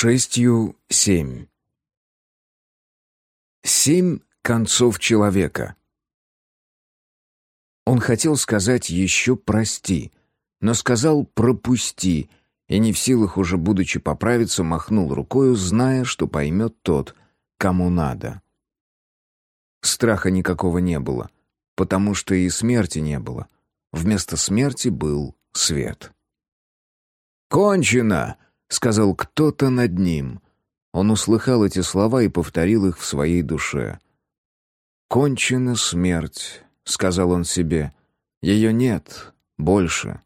Шестью семь. Семь концов человека. Он хотел сказать еще «прости», но сказал «пропусти», и не в силах уже будучи поправиться, махнул рукою, зная, что поймет тот, кому надо. Страха никакого не было, потому что и смерти не было. Вместо смерти был свет. «Кончено!» — сказал кто-то над ним. Он услыхал эти слова и повторил их в своей душе. «Кончена смерть», — сказал он себе. «Ее нет больше».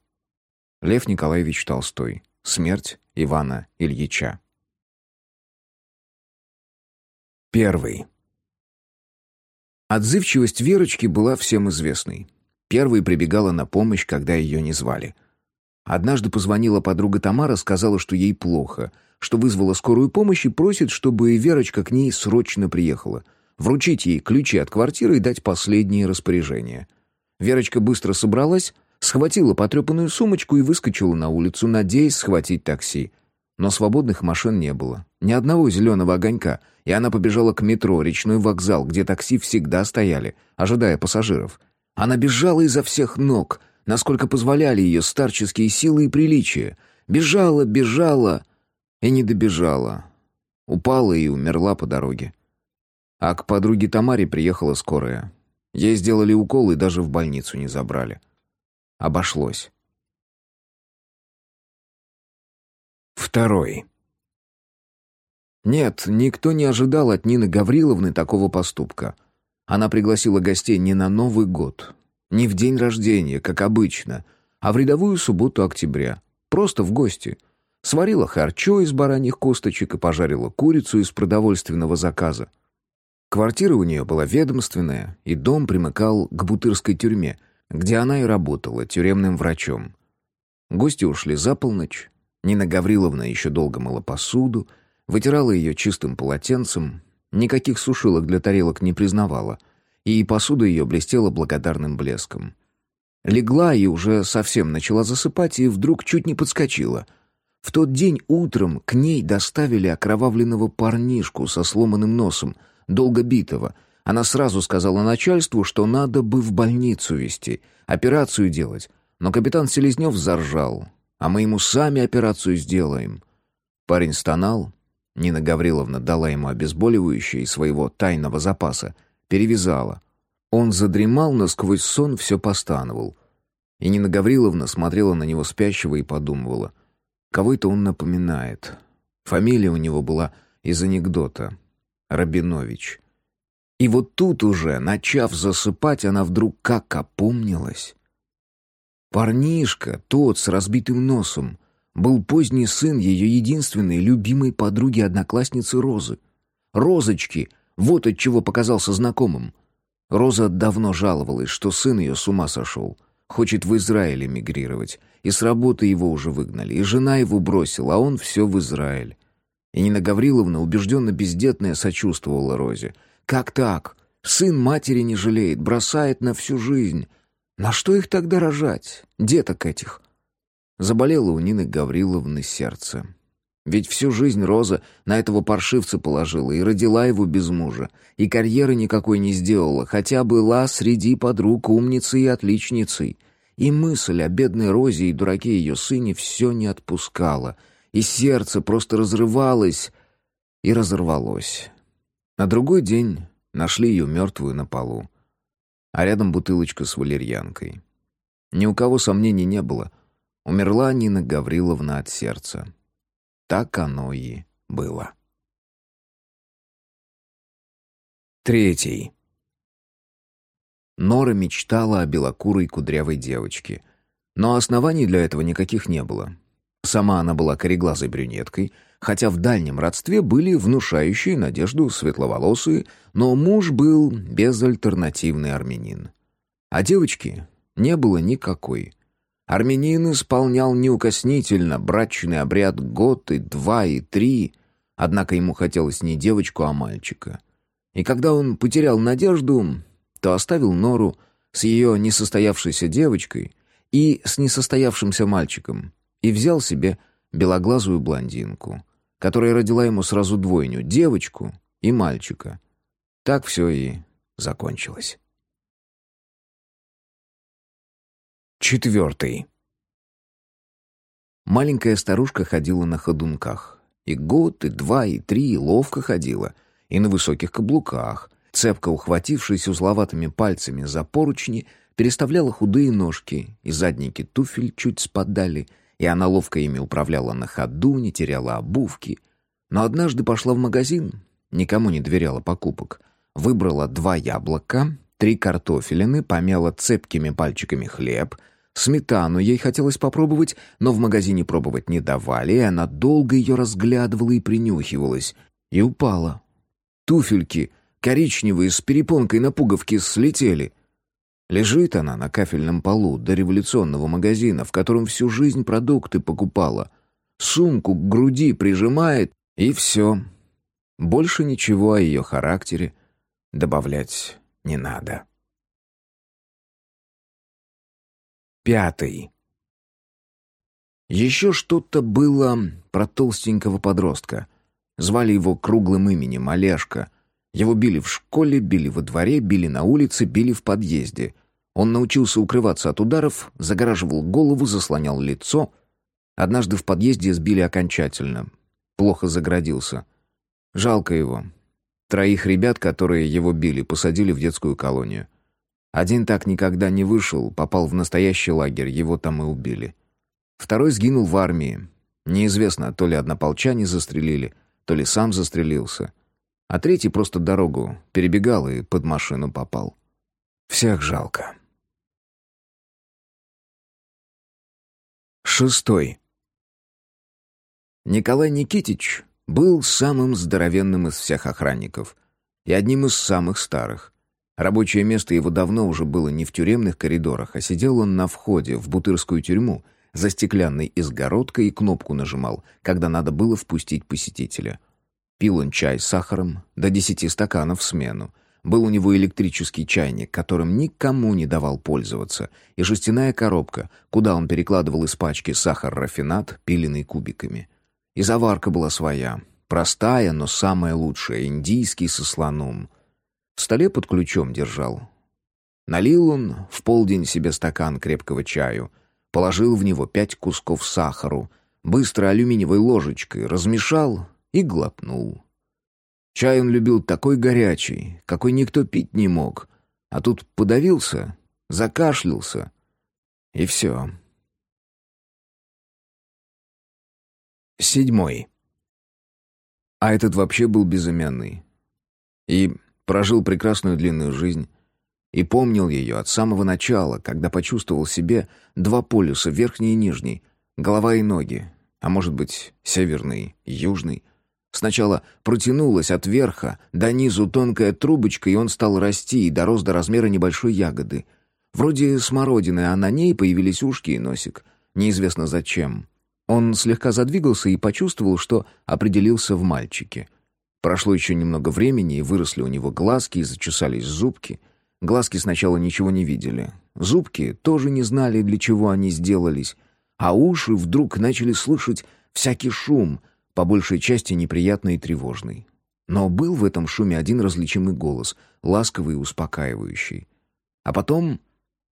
Лев Николаевич Толстой. Смерть Ивана Ильича. Первый. Отзывчивость Верочки была всем известной. Первой прибегала на помощь, когда ее не звали. Однажды позвонила подруга Тамара, сказала, что ей плохо, что вызвала скорую помощь и просит, чтобы Верочка к ней срочно приехала. Вручить ей ключи от квартиры и дать последние распоряжения. Верочка быстро собралась, схватила потрепанную сумочку и выскочила на улицу, надеясь схватить такси. Но свободных машин не было. Ни одного зеленого огонька. И она побежала к метро, речной вокзал, где такси всегда стояли, ожидая пассажиров. Она бежала изо всех ног — насколько позволяли ее старческие силы и приличия. Бежала, бежала и не добежала. Упала и умерла по дороге. А к подруге Тамаре приехала скорая. Ей сделали укол и даже в больницу не забрали. Обошлось. Второй. Нет, никто не ожидал от Нины Гавриловны такого поступка. Она пригласила гостей не на Новый год, не в день рождения, как обычно, а в рядовую субботу октября. Просто в гости. Сварила харчо из бараньих косточек и пожарила курицу из продовольственного заказа. Квартира у нее была ведомственная, и дом примыкал к Бутырской тюрьме, где она и работала тюремным врачом. Гости ушли за полночь. Нина Гавриловна еще долго мыла посуду, вытирала ее чистым полотенцем, никаких сушилок для тарелок не признавала — и посуда ее блестела благодарным блеском. Легла и уже совсем начала засыпать, и вдруг чуть не подскочила. В тот день утром к ней доставили окровавленного парнишку со сломанным носом, долго битого. Она сразу сказала начальству, что надо бы в больницу везти, операцию делать. Но капитан Селезнев заржал. «А мы ему сами операцию сделаем». Парень стонал. Нина Гавриловна дала ему обезболивающее из своего тайного запаса — перевязала. Он задремал, но сквозь сон все постановал. И Нина Гавриловна смотрела на него спящего и подумывала. Кого это он напоминает? Фамилия у него была из анекдота. Рабинович. И вот тут уже, начав засыпать, она вдруг как опомнилась. Парнишка, тот с разбитым носом, был поздний сын ее единственной любимой подруги-одноклассницы Розы. Розочки — вот от чего показался знакомым. Роза давно жаловалась, что сын ее с ума сошел. Хочет в Израиль эмигрировать. И с работы его уже выгнали. И жена его бросила, а он все в Израиль. И Нина Гавриловна, убежденно бездетная, сочувствовала Розе. «Как так? Сын матери не жалеет, бросает на всю жизнь. На что их тогда рожать? Деток этих?» Заболело у Нины Гавриловны сердце. Ведь всю жизнь Роза на этого паршивца положила и родила его без мужа, и карьеры никакой не сделала, хотя была среди подруг умницей и отличницей. И мысль о бедной Розе и дураке ее сыне все не отпускала, и сердце просто разрывалось и разорвалось. На другой день нашли ее мертвую на полу, а рядом бутылочка с валерьянкой. Ни у кого сомнений не было. Умерла Нина Гавриловна от сердца. Так оно и было. Третий. Нора мечтала о белокурой кудрявой девочке. Но оснований для этого никаких не было. Сама она была кореглазой брюнеткой, хотя в дальнем родстве были внушающие надежду светловолосые, но муж был безальтернативный армянин. А девочки не было никакой. Армянин исполнял неукоснительно брачный обряд год и два и три, однако ему хотелось не девочку, а мальчика. И когда он потерял надежду, то оставил Нору с ее несостоявшейся девочкой и с несостоявшимся мальчиком и взял себе белоглазую блондинку, которая родила ему сразу двойню — девочку и мальчика. Так все и закончилось. Четвертый. Маленькая старушка ходила на ходунках. И год, и два, и три, и ловко ходила. И на высоких каблуках. Цепко ухватившись узловатыми пальцами за поручни, переставляла худые ножки, и задники туфель чуть спадали — и она ловко ими управляла на ходу, не теряла обувки. Но однажды пошла в магазин, никому не доверяла покупок. Выбрала два яблока, три картофелины, помяла цепкими пальчиками хлеб, сметану ей хотелось попробовать, но в магазине пробовать не давали, и она долго ее разглядывала и принюхивалась. И упала. Туфельки, коричневые, с перепонкой на пуговке, слетели — Лежит она на кафельном полу до революционного магазина, в котором всю жизнь продукты покупала. Сумку к груди прижимает, и все. Больше ничего о ее характере добавлять не надо. Пятый. Еще что-то было про толстенького подростка. Звали его круглым именем Олежка. Его били в школе, били во дворе, били на улице, били в подъезде. Он научился укрываться от ударов, загораживал голову, заслонял лицо. Однажды в подъезде сбили окончательно. Плохо заградился. Жалко его. Троих ребят, которые его били, посадили в детскую колонию. Один так никогда не вышел, попал в настоящий лагерь, его там и убили. Второй сгинул в армии. Неизвестно, то ли однополчане застрелили, то ли сам застрелился. А третий просто дорогу перебегал и под машину попал. Всех жалко. Шестой. Николай Никитич был самым здоровенным из всех охранников и одним из самых старых. Рабочее место его давно уже было не в тюремных коридорах, а сидел он на входе в Бутырскую тюрьму за стеклянной изгородкой и кнопку нажимал, когда надо было впустить посетителя. Пил он чай с сахаром до десяти стаканов в смену, был у него электрический чайник, которым никому не давал пользоваться, и жестяная коробка, куда он перекладывал из пачки сахар-рафинат, пиленный кубиками. И заварка была своя, простая, но самая лучшая, индийский со слоном. В столе под ключом держал. Налил он в полдень себе стакан крепкого чаю, положил в него пять кусков сахару, быстро алюминиевой ложечкой размешал и глотнул. Чай он любил такой горячий, какой никто пить не мог. А тут подавился, закашлялся, и все. Седьмой. А этот вообще был безымянный. И прожил прекрасную длинную жизнь. И помнил ее от самого начала, когда почувствовал себе два полюса, верхний и нижний, голова и ноги, а может быть, северный и южный. Сначала протянулась от верха до низу тонкая трубочка, и он стал расти и дорос до размера небольшой ягоды. Вроде смородины, а на ней появились ушки и носик. Неизвестно зачем. Он слегка задвигался и почувствовал, что определился в мальчике. Прошло еще немного времени, и выросли у него глазки и зачесались зубки. Глазки сначала ничего не видели. Зубки тоже не знали, для чего они сделались. А уши вдруг начали слышать всякий шум — по большей части неприятный и тревожный. Но был в этом шуме один различимый голос, ласковый и успокаивающий. А потом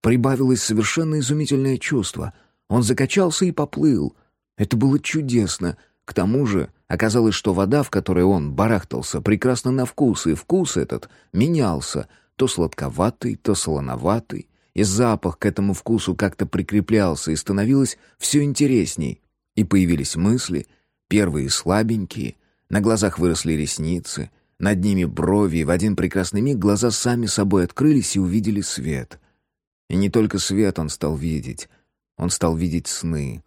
прибавилось совершенно изумительное чувство. Он закачался и поплыл. Это было чудесно. К тому же оказалось, что вода, в которой он барахтался, прекрасна на вкус, и вкус этот менялся, то сладковатый, то солоноватый, и запах к этому вкусу как-то прикреплялся и становилось все интересней. И появились мысли — Первые слабенькие, на глазах выросли ресницы, над ними брови, и в один прекрасный миг глаза сами собой открылись и увидели свет. И не только свет он стал видеть, он стал видеть сны.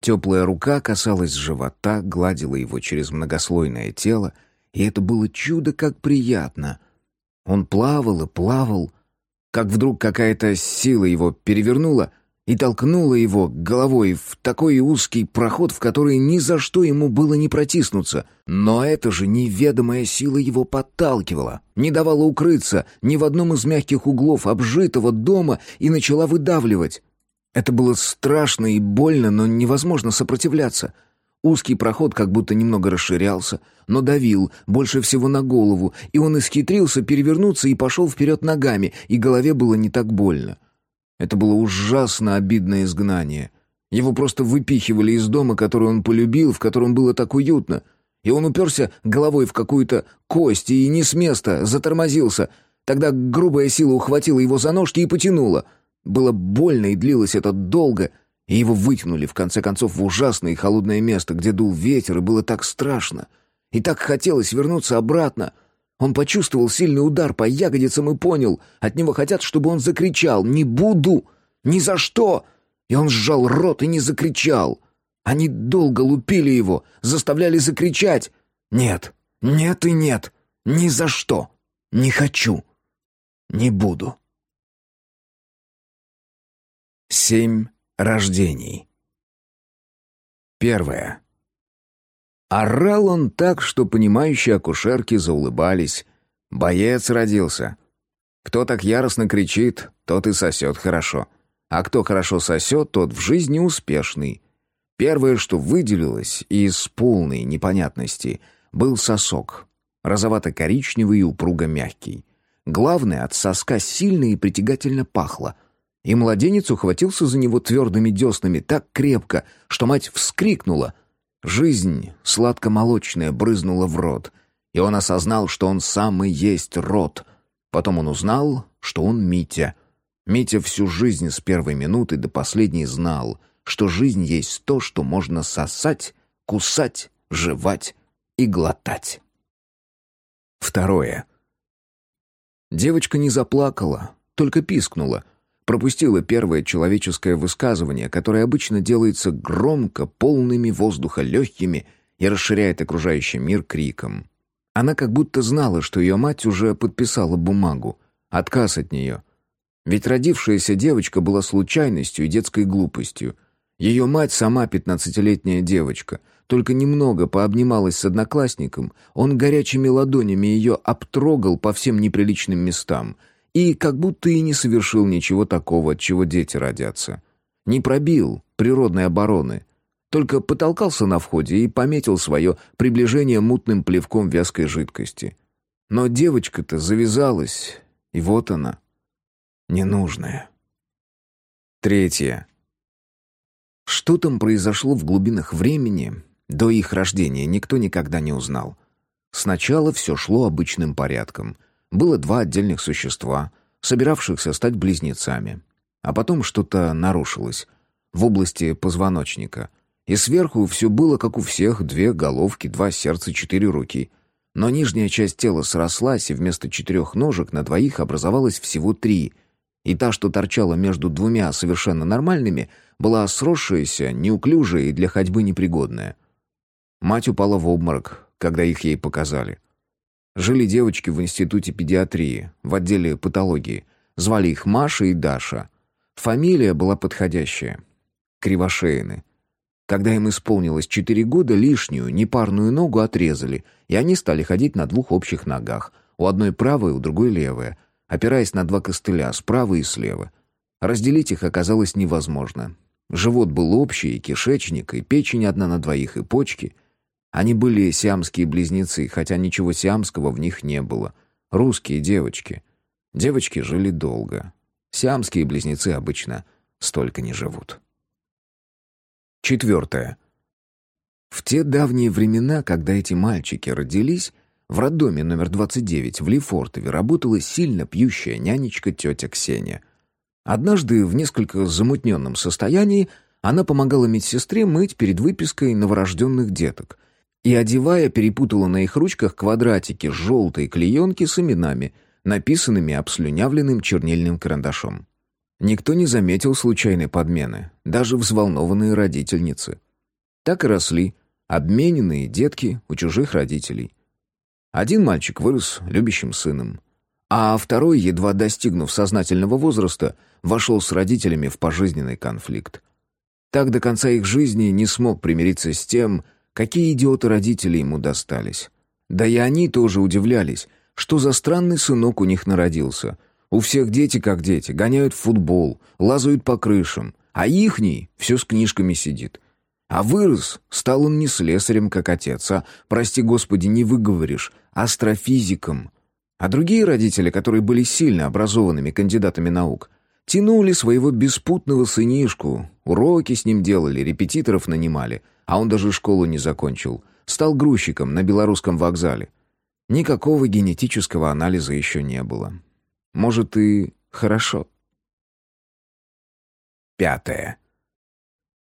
Теплая рука касалась живота, гладила его через многослойное тело, и это было чудо как приятно. Он плавал и плавал, как вдруг какая-то сила его перевернула, и толкнула его головой в такой узкий проход, в который ни за что ему было не протиснуться. Но эта же неведомая сила его подталкивала, не давала укрыться ни в одном из мягких углов обжитого дома и начала выдавливать. Это было страшно и больно, но невозможно сопротивляться. Узкий проход как будто немного расширялся, но давил, больше всего на голову, и он исхитрился перевернуться и пошел вперед ногами, и голове было не так больно. Это было ужасно обидное изгнание. Его просто выпихивали из дома, который он полюбил, в котором было так уютно. И он уперся головой в какую-то кость и не с места, затормозился. Тогда грубая сила ухватила его за ножки и потянула. Было больно и длилось это долго — и его вытянули, в конце концов, в ужасное и холодное место, где дул ветер, и было так страшно. И так хотелось вернуться обратно. Он почувствовал сильный удар по ягодицам и понял, от него хотят, чтобы он закричал «Не буду! Ни за что!» И он сжал рот и не закричал. Они долго лупили его, заставляли закричать «Нет, нет и нет! Ни за что! Не хочу! Не буду!» Семь рождений. Первое. Орал он так, что понимающие акушерки заулыбались. Боец родился. Кто так яростно кричит, тот и сосет хорошо. А кто хорошо сосет, тот в жизни успешный. Первое, что выделилось из полной непонятности, был сосок. Розовато-коричневый и упруго мягкий. Главное, от соска сильно и притягательно пахло — и младенец ухватился за него твердыми деснами так крепко, что мать вскрикнула. Жизнь, сладко-молочная, брызнула в рот, и он осознал, что он сам и есть рот. Потом он узнал, что он Митя. Митя всю жизнь с первой минуты до последней знал, что жизнь есть то, что можно сосать, кусать, жевать и глотать. Второе. Девочка не заплакала, только пискнула — пропустила первое человеческое высказывание, которое обычно делается громко, полными воздуха легкими и расширяет окружающий мир криком. Она как будто знала, что ее мать уже подписала бумагу. Отказ от нее. Ведь родившаяся девочка была случайностью и детской глупостью. Ее мать сама пятнадцатилетняя девочка, только немного пообнималась с одноклассником, он горячими ладонями ее обтрогал по всем неприличным местам — и как будто и не совершил ничего такого, от чего дети родятся. Не пробил природной обороны, только потолкался на входе и пометил свое приближение мутным плевком вязкой жидкости. Но девочка-то завязалась, и вот она, ненужная. Третье. Что там произошло в глубинах времени, до их рождения никто никогда не узнал. Сначала все шло обычным порядком — было два отдельных существа, собиравшихся стать близнецами. А потом что-то нарушилось в области позвоночника. И сверху все было, как у всех, две головки, два сердца, четыре руки. Но нижняя часть тела срослась, и вместо четырех ножек на двоих образовалось всего три. И та, что торчала между двумя совершенно нормальными, была сросшаяся, неуклюжая и для ходьбы непригодная. Мать упала в обморок, когда их ей показали. Жили девочки в институте педиатрии, в отделе патологии. Звали их Маша и Даша. Фамилия была подходящая. Кривошеины. Когда им исполнилось четыре года, лишнюю, непарную ногу отрезали, и они стали ходить на двух общих ногах. У одной правая, у другой левая, опираясь на два костыля, справа и слева. Разделить их оказалось невозможно. Живот был общий, и кишечник, и печень одна на двоих, и почки — они были сиамские близнецы, хотя ничего сиамского в них не было. Русские девочки. Девочки жили долго. Сиамские близнецы обычно столько не живут. Четвертое. В те давние времена, когда эти мальчики родились, в роддоме номер 29 в Лефортове работала сильно пьющая нянечка тетя Ксения. Однажды в несколько замутненном состоянии она помогала медсестре мыть перед выпиской новорожденных деток — и, одевая, перепутала на их ручках квадратики желтой клеенки с именами, написанными обслюнявленным чернильным карандашом. Никто не заметил случайной подмены, даже взволнованные родительницы. Так и росли обмененные детки у чужих родителей. Один мальчик вырос любящим сыном, а второй, едва достигнув сознательного возраста, вошел с родителями в пожизненный конфликт. Так до конца их жизни не смог примириться с тем, Какие идиоты родители ему достались. Да и они тоже удивлялись, что за странный сынок у них народился. У всех дети как дети, гоняют в футбол, лазают по крышам, а ихний все с книжками сидит. А вырос, стал он не слесарем, как отец, а, прости господи, не выговоришь, астрофизиком. А другие родители, которые были сильно образованными кандидатами наук, тянули своего беспутного сынишку, уроки с ним делали, репетиторов нанимали, а он даже школу не закончил. Стал грузчиком на белорусском вокзале. Никакого генетического анализа еще не было. Может, и хорошо. Пятое.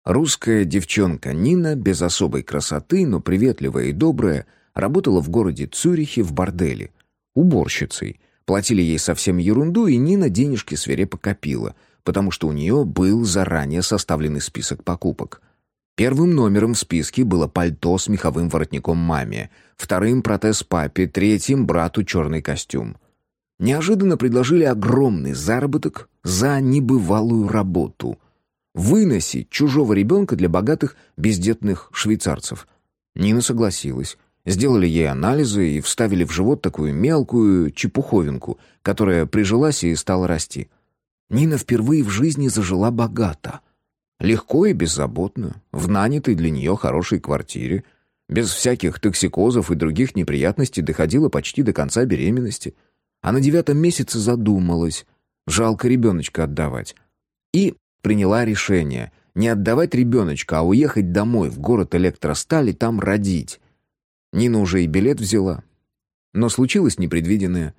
Русская девчонка Нина, без особой красоты, но приветливая и добрая, работала в городе Цюрихе в борделе. Уборщицей. Платили ей совсем ерунду, и Нина денежки свирепо копила, потому что у нее был заранее составленный список покупок. Первым номером в списке было пальто с меховым воротником маме, вторым — протез папе, третьим — брату черный костюм. Неожиданно предложили огромный заработок за небывалую работу — выносить чужого ребенка для богатых бездетных швейцарцев. Нина согласилась. Сделали ей анализы и вставили в живот такую мелкую чепуховинку, которая прижилась и стала расти. Нина впервые в жизни зажила богато. Легко и беззаботно, в нанятой для нее хорошей квартире, без всяких токсикозов и других неприятностей доходила почти до конца беременности. А на девятом месяце задумалась, жалко ребеночка отдавать. И приняла решение не отдавать ребеночка, а уехать домой, в город электростали, там родить. Нина уже и билет взяла. Но случилось непредвиденное.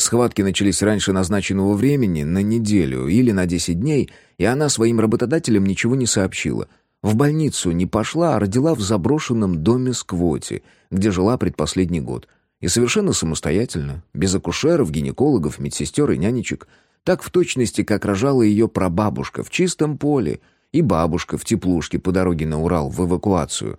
Схватки начались раньше назначенного времени, на неделю или на 10 дней, и она своим работодателям ничего не сообщила. В больницу не пошла, а родила в заброшенном доме Сквоти, где жила предпоследний год. И совершенно самостоятельно, без акушеров, гинекологов, медсестер и нянечек – так в точности, как рожала ее прабабушка в чистом поле и бабушка в теплушке по дороге на Урал в эвакуацию.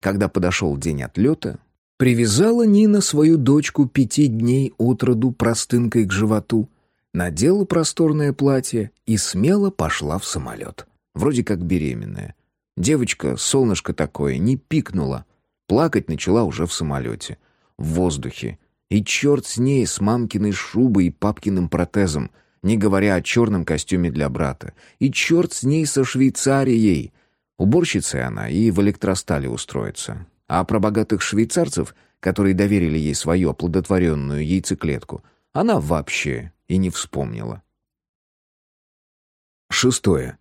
Когда подошел день отлета, привязала Нина свою дочку пяти дней от роду простынкой к животу, надела просторное платье и смело пошла в самолет. Вроде как беременная. Девочка, солнышко такое, не пикнула. Плакать начала уже в самолете. В воздухе. И черт с ней, с мамкиной шубой и папкиным протезом — не говоря о черном костюме для брата. И черт с ней со Швейцарией. Уборщицей она и в электростале устроится. А про богатых швейцарцев, которые доверили ей свою оплодотворенную яйцеклетку, она вообще и не вспомнила. Шестое.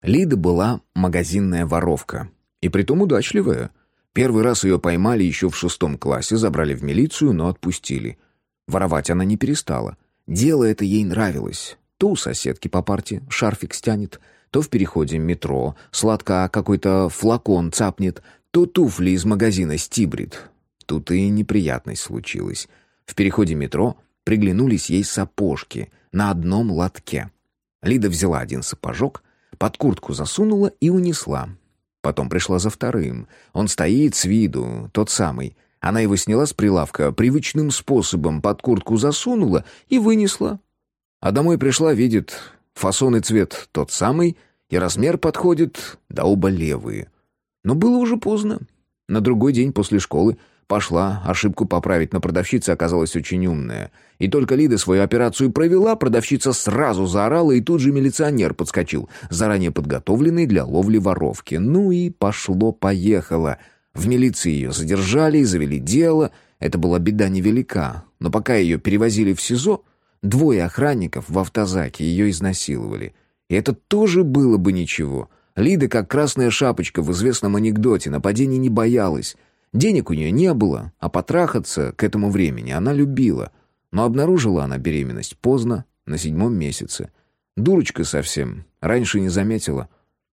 Лида была магазинная воровка. И притом удачливая. Первый раз ее поймали еще в шестом классе, забрали в милицию, но отпустили. Воровать она не перестала. Дело это ей нравилось. То у соседки по парте шарфик стянет, то в переходе метро сладко какой-то флакон цапнет, то туфли из магазина стибрит. Тут и неприятность случилась. В переходе метро приглянулись ей сапожки на одном лотке. Лида взяла один сапожок, под куртку засунула и унесла. Потом пришла за вторым. Он стоит с виду, тот самый — она его сняла с прилавка, привычным способом под куртку засунула и вынесла. А домой пришла, видит, фасон и цвет тот самый, и размер подходит, да оба левые. Но было уже поздно. На другой день после школы пошла ошибку поправить, но продавщица оказалась очень умная. И только Лида свою операцию провела, продавщица сразу заорала, и тут же милиционер подскочил, заранее подготовленный для ловли воровки. Ну и пошло-поехало — в милиции ее задержали и завели дело. Это была беда невелика. Но пока ее перевозили в СИЗО, двое охранников в автозаке ее изнасиловали. И это тоже было бы ничего. Лида, как красная шапочка в известном анекдоте, нападений не боялась. Денег у нее не было, а потрахаться к этому времени она любила. Но обнаружила она беременность поздно, на седьмом месяце. Дурочка совсем, раньше не заметила.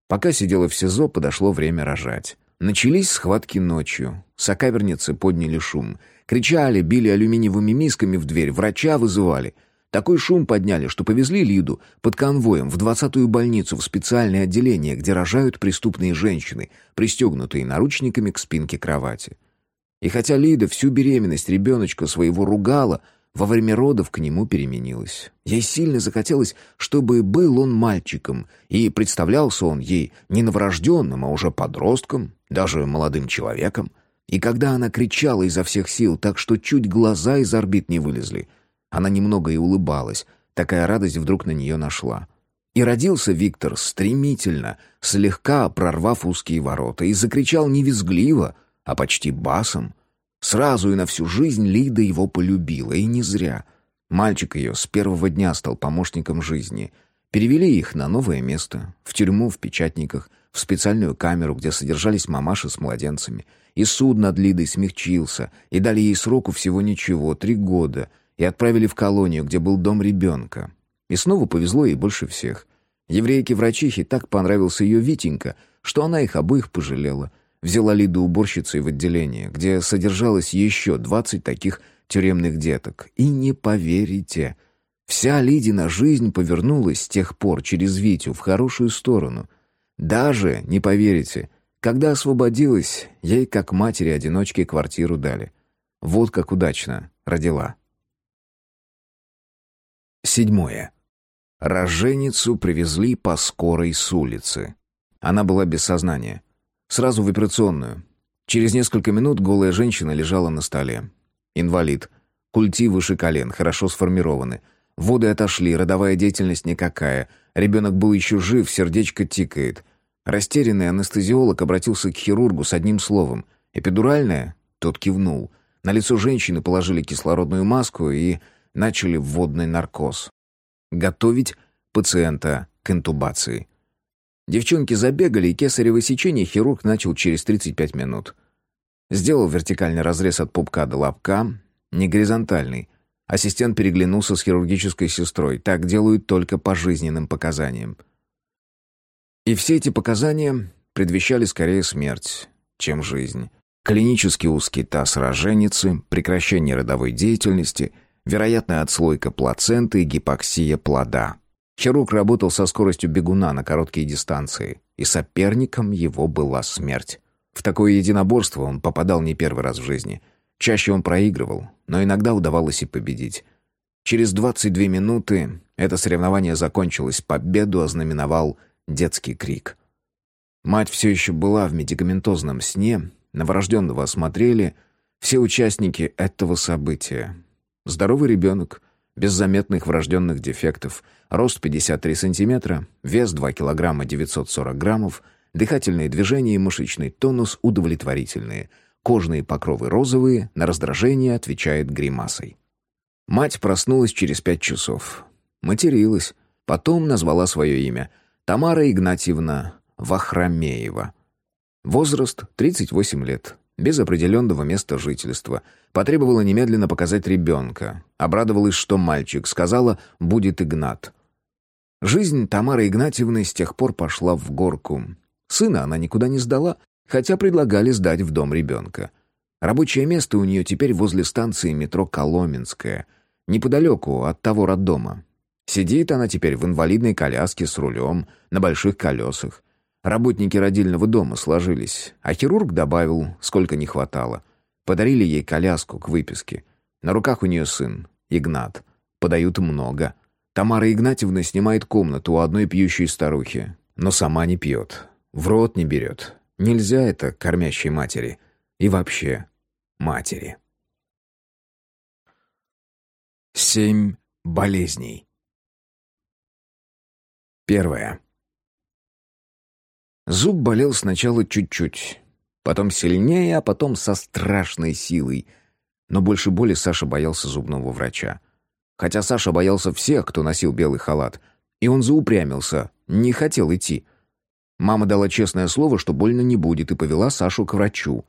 Пока сидела в СИЗО, подошло время рожать. Начались схватки ночью. Сокаверницы подняли шум. Кричали, били алюминиевыми мисками в дверь, врача вызывали. Такой шум подняли, что повезли Лиду под конвоем в двадцатую больницу в специальное отделение, где рожают преступные женщины, пристегнутые наручниками к спинке кровати. И хотя Лида всю беременность ребеночка своего ругала, во время родов к нему переменилась. Ей сильно захотелось, чтобы был он мальчиком, и представлялся он ей не новорожденным, а уже подростком, даже молодым человеком. И когда она кричала изо всех сил, так что чуть глаза из орбит не вылезли, она немного и улыбалась, такая радость вдруг на нее нашла. И родился Виктор стремительно, слегка прорвав узкие ворота, и закричал не визгливо, а почти басом. Сразу и на всю жизнь Лида его полюбила, и не зря. Мальчик ее с первого дня стал помощником жизни. Перевели их на новое место, в тюрьму в Печатниках, в специальную камеру, где содержались мамаши с младенцами. И суд над Лидой смягчился, и дали ей сроку всего ничего, три года, и отправили в колонию, где был дом ребенка. И снова повезло ей больше всех. Еврейке-врачихе так понравился ее Витенька, что она их обоих пожалела. Взяла Лиду уборщицей в отделение, где содержалось еще двадцать таких тюремных деток. И не поверите, вся Лидина жизнь повернулась с тех пор через Витю в хорошую сторону. Даже, не поверите, когда освободилась, ей как матери-одиночке квартиру дали. Вот как удачно родила. Седьмое. Роженицу привезли по скорой с улицы. Она была без сознания. Сразу в операционную. Через несколько минут голая женщина лежала на столе. Инвалид. Культи выше колен, хорошо сформированы. Воды отошли, родовая деятельность никакая. Ребенок был еще жив, сердечко тикает. Растерянный анестезиолог обратился к хирургу с одним словом. «Эпидуральная?» Тот кивнул. На лицо женщины положили кислородную маску и начали вводный наркоз. Готовить пациента к интубации. Девчонки забегали, и кесарево сечение хирург начал через 35 минут. Сделал вертикальный разрез от пупка до лобка, не горизонтальный. Ассистент переглянулся с хирургической сестрой. Так делают только по жизненным показаниям. И все эти показания предвещали скорее смерть, чем жизнь. Клинический узкий таз роженицы, прекращение родовой деятельности, вероятная отслойка плаценты и гипоксия плода. Хирург работал со скоростью бегуна на короткие дистанции, и соперником его была смерть. В такое единоборство он попадал не первый раз в жизни. Чаще он проигрывал, но иногда удавалось и победить. Через 22 минуты это соревнование закончилось, победу ознаменовал детский крик. Мать все еще была в медикаментозном сне, новорожденного осмотрели, все участники этого события. Здоровый ребенок, без заметных врожденных дефектов, рост 53 сантиметра, вес 2 килограмма 940 граммов – Дыхательные движения и мышечный тонус удовлетворительные. Кожные покровы розовые, на раздражение отвечает гримасой. Мать проснулась через пять часов. Материлась. Потом назвала свое имя. Тамара Игнатьевна Вахрамеева. Возраст 38 лет. Без определенного места жительства. Потребовала немедленно показать ребенка. Обрадовалась, что мальчик. Сказала, будет Игнат. Жизнь Тамары Игнатьевны с тех пор пошла в горку. Сына она никуда не сдала, хотя предлагали сдать в дом ребенка. Рабочее место у нее теперь возле станции метро Коломенская, неподалеку от того роддома. Сидит она теперь в инвалидной коляске с рулем, на больших колесах. Работники родильного дома сложились, а хирург добавил, сколько не хватало. Подарили ей коляску к выписке. На руках у нее сын, Игнат. Подают много. Тамара Игнатьевна снимает комнату у одной пьющей старухи, но сама не пьет. В рот не берет. Нельзя это кормящей матери. И вообще матери. Семь болезней. Первое. Зуб болел сначала чуть-чуть, потом сильнее, а потом со страшной силой. Но больше боли Саша боялся зубного врача. Хотя Саша боялся всех, кто носил белый халат. И он заупрямился, не хотел идти. Мама дала честное слово, что больно не будет, и повела Сашу к врачу.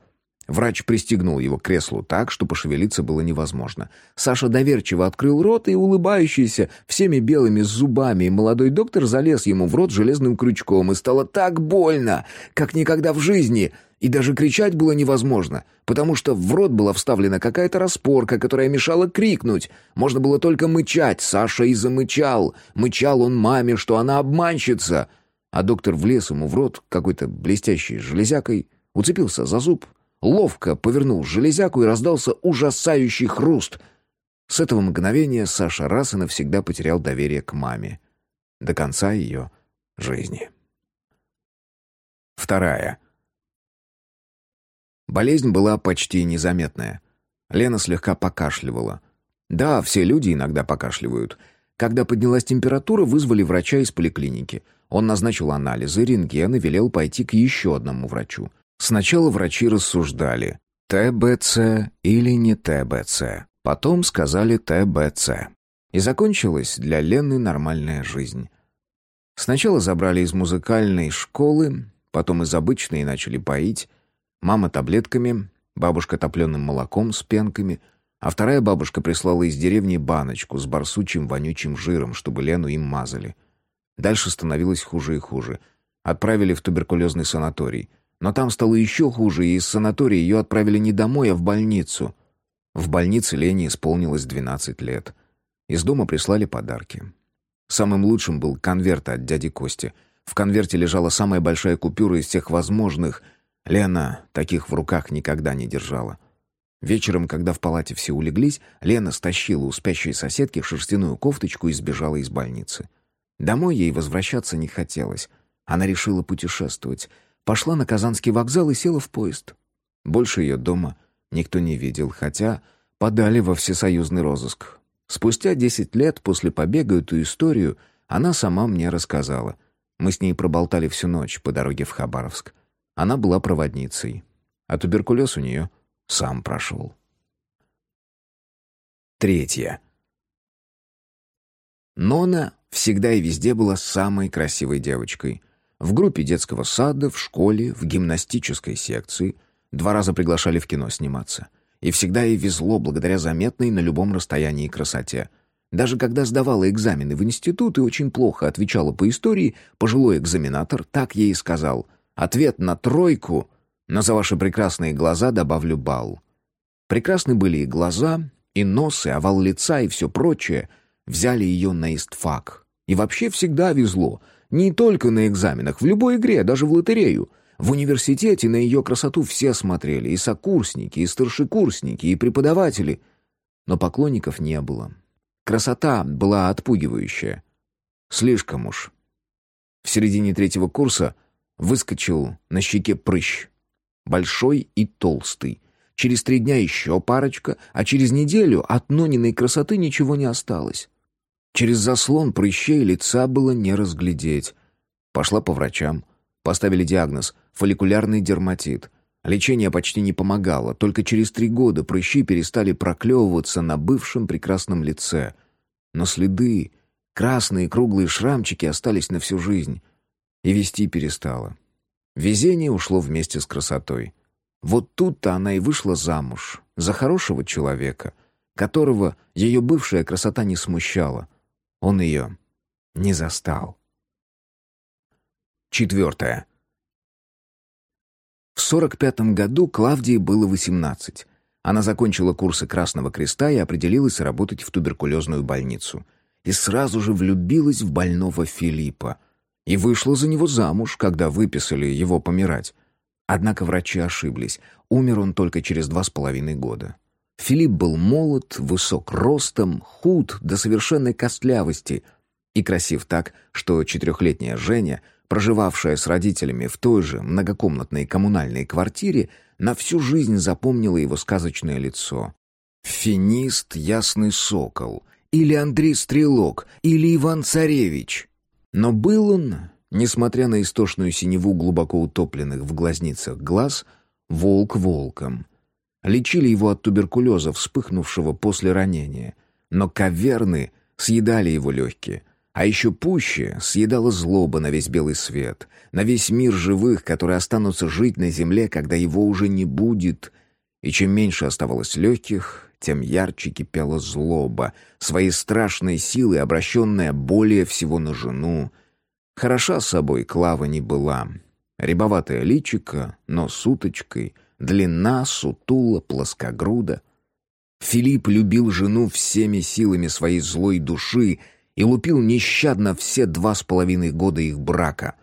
Врач пристегнул его к креслу так, что пошевелиться было невозможно. Саша доверчиво открыл рот, и улыбающийся всеми белыми зубами молодой доктор залез ему в рот железным крючком, и стало так больно, как никогда в жизни, и даже кричать было невозможно, потому что в рот была вставлена какая-то распорка, которая мешала крикнуть. Можно было только мычать, Саша и замычал. Мычал он маме, что она обманщица — а доктор влез ему в рот какой-то блестящей железякой, уцепился за зуб, ловко повернул железяку и раздался ужасающий хруст. С этого мгновения Саша раз и навсегда потерял доверие к маме. До конца ее жизни. Вторая. Болезнь была почти незаметная. Лена слегка покашливала. Да, все люди иногда покашливают — Когда поднялась температура, вызвали врача из поликлиники. Он назначил анализы, рентген и велел пойти к еще одному врачу. Сначала врачи рассуждали, ТБЦ или не ТБЦ. Потом сказали ТБЦ. И закончилась для Лены нормальная жизнь. Сначала забрали из музыкальной школы, потом из обычной начали поить. Мама таблетками, бабушка топленым молоком с пенками, а вторая бабушка прислала из деревни баночку с барсучим вонючим жиром, чтобы Лену им мазали. Дальше становилось хуже и хуже. Отправили в туберкулезный санаторий. Но там стало еще хуже, и из санатория ее отправили не домой, а в больницу. В больнице Лене исполнилось 12 лет. Из дома прислали подарки. Самым лучшим был конверт от дяди Кости. В конверте лежала самая большая купюра из всех возможных. Лена таких в руках никогда не держала. Вечером, когда в палате все улеглись, Лена стащила у спящей соседки шерстяную кофточку и сбежала из больницы. Домой ей возвращаться не хотелось. Она решила путешествовать. Пошла на Казанский вокзал и села в поезд. Больше ее дома никто не видел, хотя подали во всесоюзный розыск. Спустя десять лет после побега эту историю она сама мне рассказала. Мы с ней проболтали всю ночь по дороге в Хабаровск. Она была проводницей. А туберкулез у нее сам прошел. Третье. Нона всегда и везде была самой красивой девочкой. В группе детского сада, в школе, в гимнастической секции. Два раза приглашали в кино сниматься. И всегда ей везло благодаря заметной на любом расстоянии красоте. Даже когда сдавала экзамены в институт и очень плохо отвечала по истории, пожилой экзаменатор так ей сказал «Ответ на тройку но за ваши прекрасные глаза добавлю бал. Прекрасны были и глаза, и нос, и овал лица, и все прочее. Взяли ее на истфак. И вообще всегда везло. Не только на экзаменах, в любой игре, даже в лотерею. В университете на ее красоту все смотрели, и сокурсники, и старшекурсники, и преподаватели. Но поклонников не было. Красота была отпугивающая. Слишком уж. В середине третьего курса выскочил на щеке прыщ большой и толстый. Через три дня еще парочка, а через неделю от Нониной красоты ничего не осталось. Через заслон прыщей лица было не разглядеть. Пошла по врачам. Поставили диагноз – фолликулярный дерматит. Лечение почти не помогало, только через три года прыщи перестали проклевываться на бывшем прекрасном лице. Но следы, красные круглые шрамчики остались на всю жизнь. И вести перестала. Везение ушло вместе с красотой. Вот тут-то она и вышла замуж за хорошего человека, которого ее бывшая красота не смущала. Он ее не застал. Четвертое. В сорок пятом году Клавдии было восемнадцать. Она закончила курсы Красного Креста и определилась работать в туберкулезную больницу. И сразу же влюбилась в больного Филиппа — и вышла за него замуж, когда выписали его помирать. Однако врачи ошиблись. Умер он только через два с половиной года. Филипп был молод, высок ростом, худ до совершенной костлявости и красив так, что четырехлетняя Женя, проживавшая с родителями в той же многокомнатной коммунальной квартире, на всю жизнь запомнила его сказочное лицо. Финист Ясный Сокол, или Андрей Стрелок, или Иван Царевич. Но был он, несмотря на истошную синеву глубоко утопленных в глазницах глаз, волк волком. Лечили его от туберкулеза, вспыхнувшего после ранения. Но каверны съедали его легкие. А еще пуще съедала злоба на весь белый свет, на весь мир живых, которые останутся жить на земле, когда его уже не будет. И чем меньше оставалось легких, тем ярче кипела злоба, своей страшной силой обращенная более всего на жену. Хороша собой Клава не была. Рябоватая личика, но с уточкой, длина, сутула, плоскогруда. Филипп любил жену всеми силами своей злой души и лупил нещадно все два с половиной года их брака.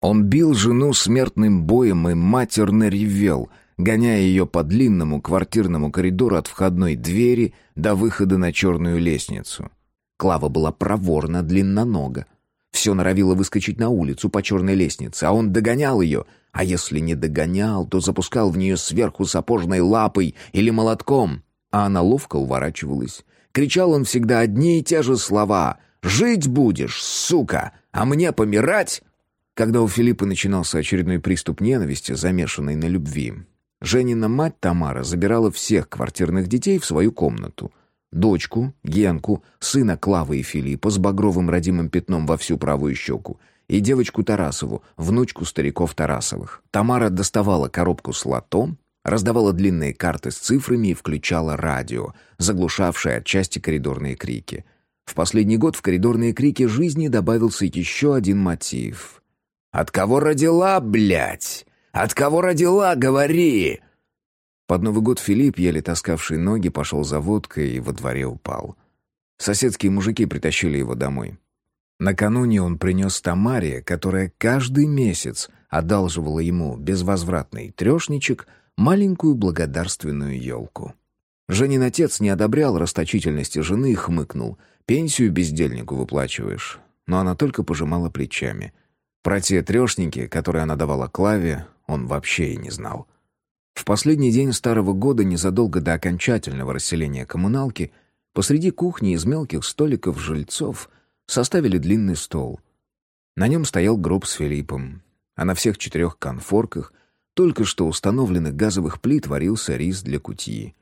Он бил жену смертным боем и матерно ревел — гоняя ее по длинному квартирному коридору от входной двери до выхода на черную лестницу. Клава была проворна, длиннонога. Все норовило выскочить на улицу по черной лестнице, а он догонял ее, а если не догонял, то запускал в нее сверху сапожной лапой или молотком, а она ловко уворачивалась. Кричал он всегда одни и те же слова Жить будешь, сука, а мне помирать!» Когда у Филиппа начинался очередной приступ ненависти, замешанный на любви, Женина мать Тамара забирала всех квартирных детей в свою комнату. Дочку, Генку, сына Клавы и Филиппа с багровым родимым пятном во всю правую щеку и девочку Тарасову, внучку стариков Тарасовых. Тамара доставала коробку с лотом, раздавала длинные карты с цифрами и включала радио, заглушавшее отчасти коридорные крики. В последний год в коридорные крики жизни добавился еще один мотив. «От кого родила, блядь? От кого родила, говори!» Под Новый год Филипп, еле таскавший ноги, пошел за водкой и во дворе упал. Соседские мужики притащили его домой. Накануне он принес Тамаре, которая каждый месяц одалживала ему безвозвратный трешничек — маленькую благодарственную елку. Женин отец не одобрял расточительности жены и хмыкнул. «Пенсию бездельнику выплачиваешь». Но она только пожимала плечами. Про те трешники, которые она давала Клаве, он вообще и не знал. В последний день старого года, незадолго до окончательного расселения коммуналки, посреди кухни из мелких столиков жильцов составили длинный стол. На нем стоял гроб с Филиппом, а на всех четырех конфорках только что установленных газовых плит варился рис для кутьи.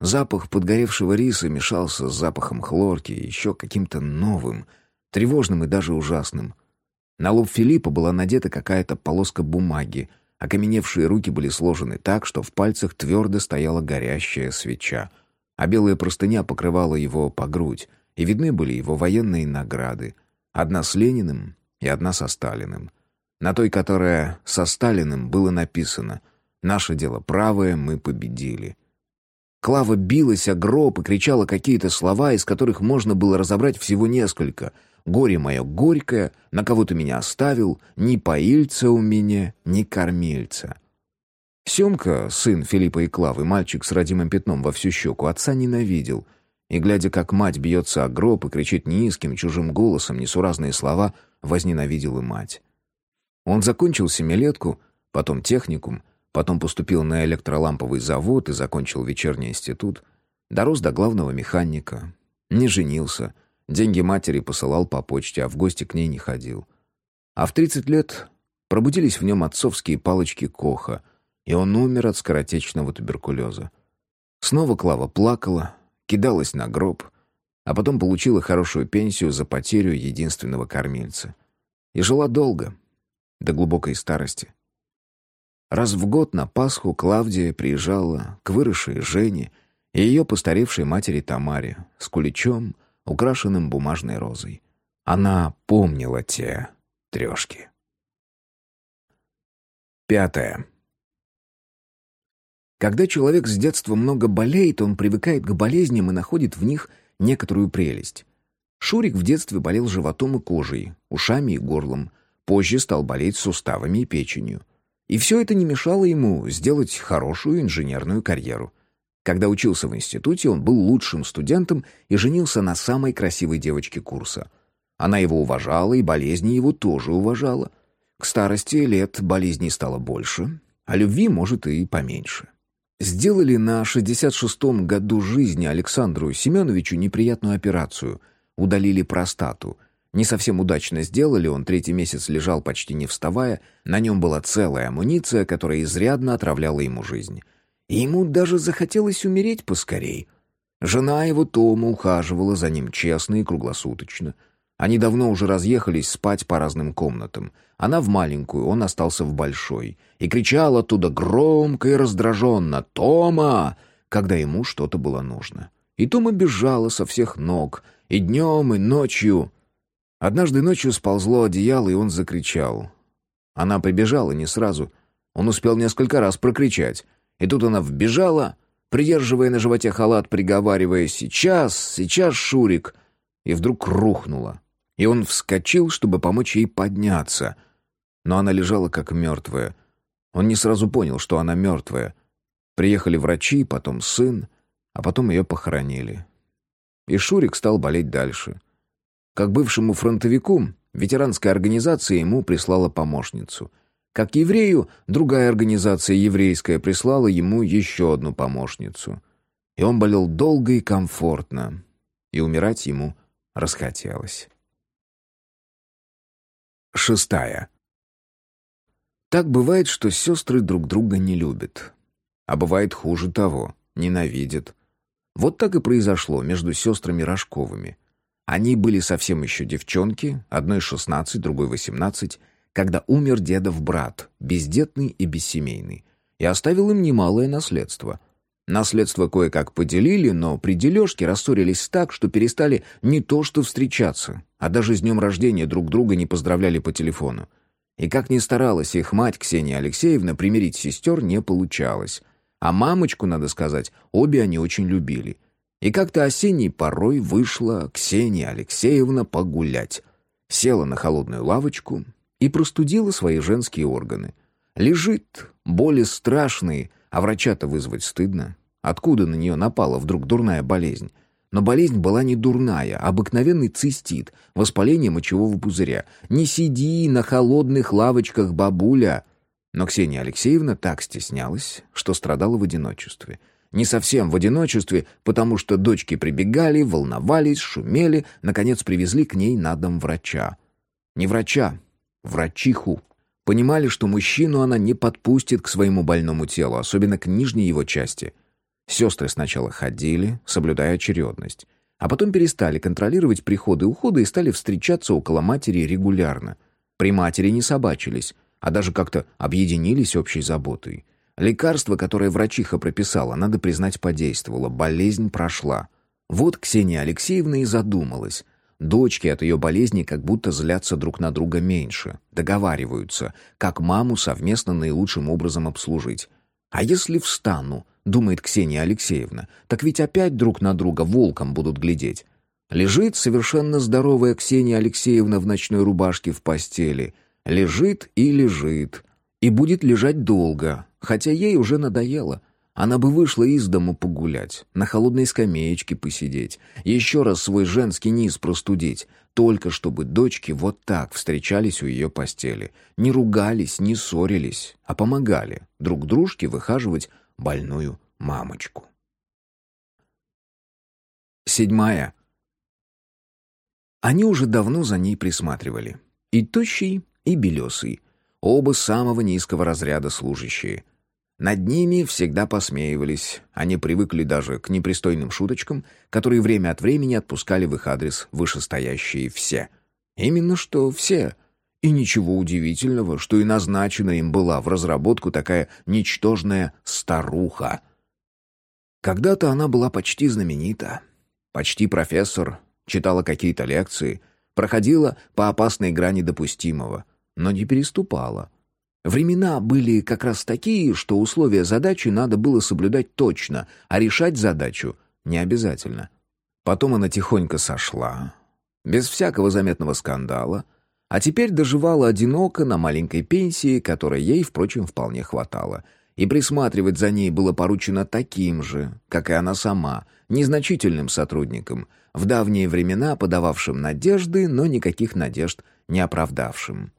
Запах подгоревшего риса мешался с запахом хлорки и еще каким-то новым, тревожным и даже ужасным. На лоб Филиппа была надета какая-то полоска бумаги, окаменевшие руки были сложены так, что в пальцах твердо стояла горящая свеча, а белая простыня покрывала его по грудь, и видны были его военные награды, одна с Лениным и одна со Сталиным. На той, которая со Сталиным, было написано «Наше дело правое, мы победили». Клава билась о гроб и кричала какие-то слова, из которых можно было разобрать всего несколько. «Горе мое горькое, на кого ты меня оставил, ни поильца у меня, ни кормильца». Семка, сын Филиппа и Клавы, мальчик с родимым пятном во всю щеку, отца ненавидел. И, глядя, как мать бьется о гроб и кричит низким, чужим голосом несуразные слова, возненавидел и мать. Он закончил семилетку, потом техникум, потом поступил на электроламповый завод и закончил вечерний институт. Дорос до главного механика. Не женился. Деньги матери посылал по почте, а в гости к ней не ходил. А в 30 лет пробудились в нем отцовские палочки Коха, и он умер от скоротечного туберкулеза. Снова Клава плакала, кидалась на гроб, а потом получила хорошую пенсию за потерю единственного кормильца. И жила долго, до глубокой старости. Раз в год на Пасху Клавдия приезжала к выросшей Жене и ее постаревшей матери Тамаре с куличом, украшенным бумажной розой. Она помнила те трешки. Пятое. Когда человек с детства много болеет, он привыкает к болезням и находит в них некоторую прелесть. Шурик в детстве болел животом и кожей, ушами и горлом, Позже стал болеть суставами и печенью. И все это не мешало ему сделать хорошую инженерную карьеру. Когда учился в институте, он был лучшим студентом и женился на самой красивой девочке курса. Она его уважала, и болезни его тоже уважала. К старости лет болезней стало больше, а любви, может, и поменьше. Сделали на 66-м году жизни Александру Семеновичу неприятную операцию. Удалили простату — не совсем удачно сделали, он третий месяц лежал почти не вставая, на нем была целая амуниция, которая изрядно отравляла ему жизнь. И ему даже захотелось умереть поскорей. Жена его Тома ухаживала за ним честно и круглосуточно. Они давно уже разъехались спать по разным комнатам. Она в маленькую, он остался в большой. И кричал оттуда громко и раздраженно «Тома!», когда ему что-то было нужно. И Тома бежала со всех ног, и днем, и ночью. Однажды ночью сползло одеяло, и он закричал. Она прибежала не сразу. Он успел несколько раз прокричать. И тут она вбежала, придерживая на животе халат, приговаривая «Сейчас, сейчас, Шурик!» И вдруг рухнула. И он вскочил, чтобы помочь ей подняться. Но она лежала как мертвая. Он не сразу понял, что она мертвая. Приехали врачи, потом сын, а потом ее похоронили. И Шурик стал болеть дальше. Как бывшему фронтовику, ветеранская организация ему прислала помощницу. Как еврею, другая организация еврейская прислала ему еще одну помощницу. И он болел долго и комфортно. И умирать ему расхотелось. Шестая. Так бывает, что сестры друг друга не любят. А бывает хуже того, ненавидят. Вот так и произошло между сестрами Рожковыми. Они были совсем еще девчонки, одной шестнадцать, другой восемнадцать, когда умер дедов брат, бездетный и бессемейный, и оставил им немалое наследство. Наследство кое-как поделили, но при дележке рассорились так, что перестали не то что встречаться, а даже с днем рождения друг друга не поздравляли по телефону. И как ни старалась их мать Ксения Алексеевна примирить сестер, не получалось. А мамочку, надо сказать, обе они очень любили. И как-то осенней порой вышла Ксения Алексеевна погулять. Села на холодную лавочку и простудила свои женские органы. Лежит, боли страшные, а врача-то вызвать стыдно. Откуда на нее напала вдруг дурная болезнь? Но болезнь была не дурная, а обыкновенный цистит, воспаление мочевого пузыря. «Не сиди на холодных лавочках, бабуля!» Но Ксения Алексеевна так стеснялась, что страдала в одиночестве. Не совсем в одиночестве, потому что дочки прибегали, волновались, шумели, наконец привезли к ней на дом врача. Не врача, врачиху. Понимали, что мужчину она не подпустит к своему больному телу, особенно к нижней его части — Сестры сначала ходили, соблюдая очередность, а потом перестали контролировать приходы и уходы и стали встречаться около матери регулярно. При матери не собачились, а даже как-то объединились общей заботой. Лекарство, которое врачиха прописала, надо признать, подействовало, болезнь прошла. Вот Ксения Алексеевна и задумалась. Дочки от ее болезни как будто злятся друг на друга меньше, договариваются, как маму совместно наилучшим образом обслужить. А если встану, думает Ксения Алексеевна, так ведь опять друг на друга волком будут глядеть. Лежит совершенно здоровая Ксения Алексеевна в ночной рубашке в постели. Лежит и лежит. И будет лежать долго, хотя ей уже надоело. Она бы вышла из дома погулять, на холодной скамеечке посидеть, еще раз свой женский низ простудить, только чтобы дочки вот так встречались у ее постели. Не ругались, не ссорились, а помогали друг дружке выхаживать больную мамочку. Седьмая. Они уже давно за ней присматривали. И тощий, и белесый. Оба самого низкого разряда служащие. Над ними всегда посмеивались. Они привыкли даже к непристойным шуточкам, которые время от времени отпускали в их адрес вышестоящие все. Именно что все — и ничего удивительного, что и назначена им была в разработку такая ничтожная старуха. Когда-то она была почти знаменита, почти профессор, читала какие-то лекции, проходила по опасной грани допустимого, но не переступала. Времена были как раз такие, что условия задачи надо было соблюдать точно, а решать задачу не обязательно. Потом она тихонько сошла, без всякого заметного скандала — а теперь доживала одиноко на маленькой пенсии, которой ей, впрочем, вполне хватало. И присматривать за ней было поручено таким же, как и она сама, незначительным сотрудником, в давние времена подававшим надежды, но никаких надежд не оправдавшим.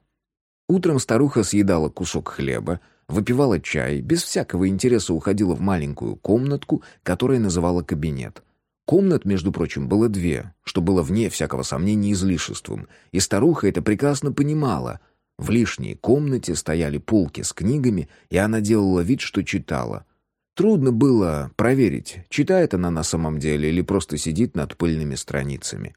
Утром старуха съедала кусок хлеба, выпивала чай, без всякого интереса уходила в маленькую комнатку, которая называла кабинет — Комнат, между прочим, было две, что было вне всякого сомнения излишеством, и старуха это прекрасно понимала. В лишней комнате стояли полки с книгами, и она делала вид, что читала. Трудно было проверить, читает она на самом деле или просто сидит над пыльными страницами.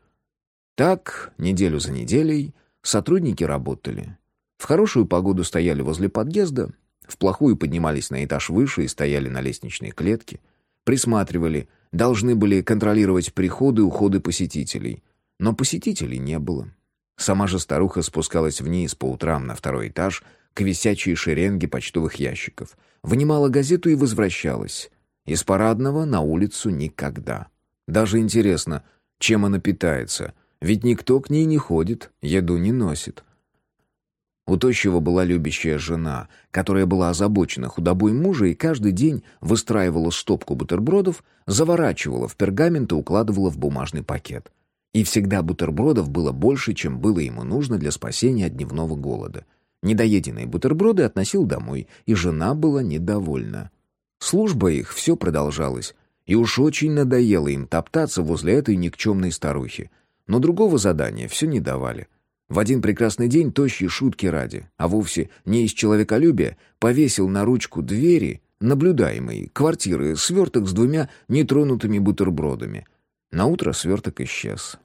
Так, неделю за неделей, сотрудники работали. В хорошую погоду стояли возле подъезда, в плохую поднимались на этаж выше и стояли на лестничной клетке, присматривали — должны были контролировать приходы и уходы посетителей. Но посетителей не было. Сама же старуха спускалась вниз по утрам на второй этаж к висячей шеренге почтовых ящиков, вынимала газету и возвращалась. Из парадного на улицу никогда. Даже интересно, чем она питается, ведь никто к ней не ходит, еду не носит. У Тощего была любящая жена, которая была озабочена худобой мужа и каждый день выстраивала стопку бутербродов, заворачивала в пергамент и укладывала в бумажный пакет. И всегда бутербродов было больше, чем было ему нужно для спасения от дневного голода. Недоеденные бутерброды относил домой, и жена была недовольна. Служба их все продолжалась, и уж очень надоело им топтаться возле этой никчемной старухи. но другого задания все не давали. В один прекрасный день тощие шутки ради, а вовсе не из человеколюбия, повесил на ручку двери наблюдаемой квартиры сверток с двумя нетронутыми бутербродами. Наутро сверток исчез.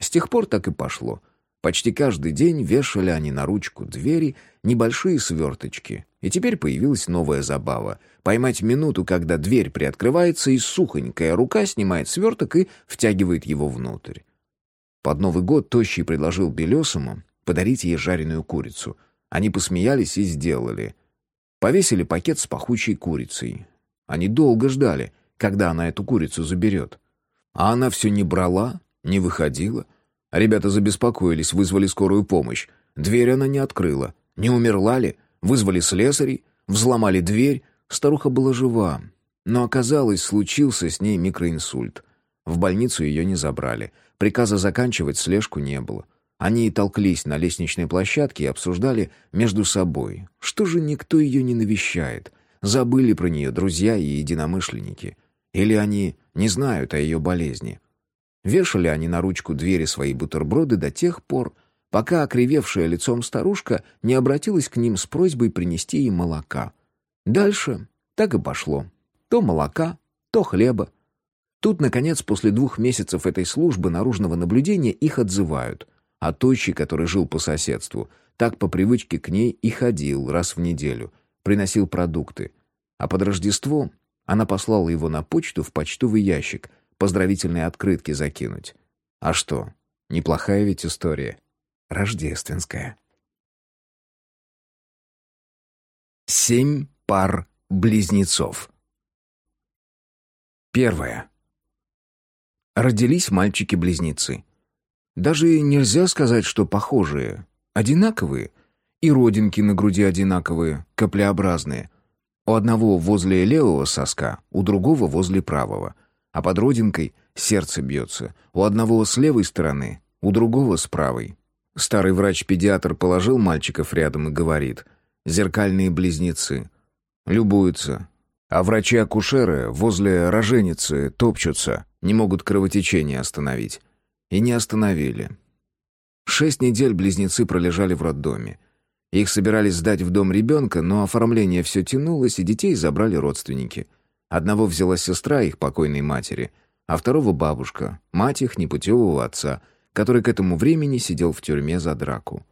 С тех пор так и пошло. Почти каждый день вешали они на ручку двери небольшие сверточки. И теперь появилась новая забава — поймать минуту, когда дверь приоткрывается, и сухонькая рука снимает сверток и втягивает его внутрь. Под Новый год Тощий предложил Белесому подарить ей жареную курицу. Они посмеялись и сделали. Повесили пакет с пахучей курицей. Они долго ждали, когда она эту курицу заберет. А она все не брала, не выходила. Ребята забеспокоились, вызвали скорую помощь. Дверь она не открыла. Не умерла ли? Вызвали слесарей, взломали дверь. Старуха была жива, но оказалось, случился с ней микроинсульт. В больницу ее не забрали. Приказа заканчивать слежку не было. Они и толклись на лестничной площадке и обсуждали между собой. Что же никто ее не навещает? Забыли про нее друзья и единомышленники. Или они не знают о ее болезни? Вешали они на ручку двери свои бутерброды до тех пор, пока окривевшая лицом старушка не обратилась к ним с просьбой принести им молока. Дальше так и пошло. То молока, то хлеба, Тут, наконец, после двух месяцев этой службы наружного наблюдения их отзывают. А тощий, который жил по соседству, так по привычке к ней и ходил раз в неделю, приносил продукты. А под Рождество она послала его на почту в почтовый ящик, поздравительные открытки закинуть. А что, неплохая ведь история. Рождественская. Семь пар близнецов. Первое. Родились мальчики-близнецы. Даже нельзя сказать, что похожие. Одинаковые. И родинки на груди одинаковые, каплеобразные. У одного возле левого соска, у другого возле правого. А под родинкой сердце бьется. У одного с левой стороны, у другого с правой. Старый врач-педиатр положил мальчиков рядом и говорит. «Зеркальные близнецы». Любуются. А врачи-акушеры возле роженицы топчутся не могут кровотечение остановить. И не остановили. Шесть недель близнецы пролежали в роддоме. Их собирались сдать в дом ребенка, но оформление все тянулось, и детей забрали родственники. Одного взяла сестра их покойной матери, а второго бабушка, мать их непутевого отца, который к этому времени сидел в тюрьме за драку.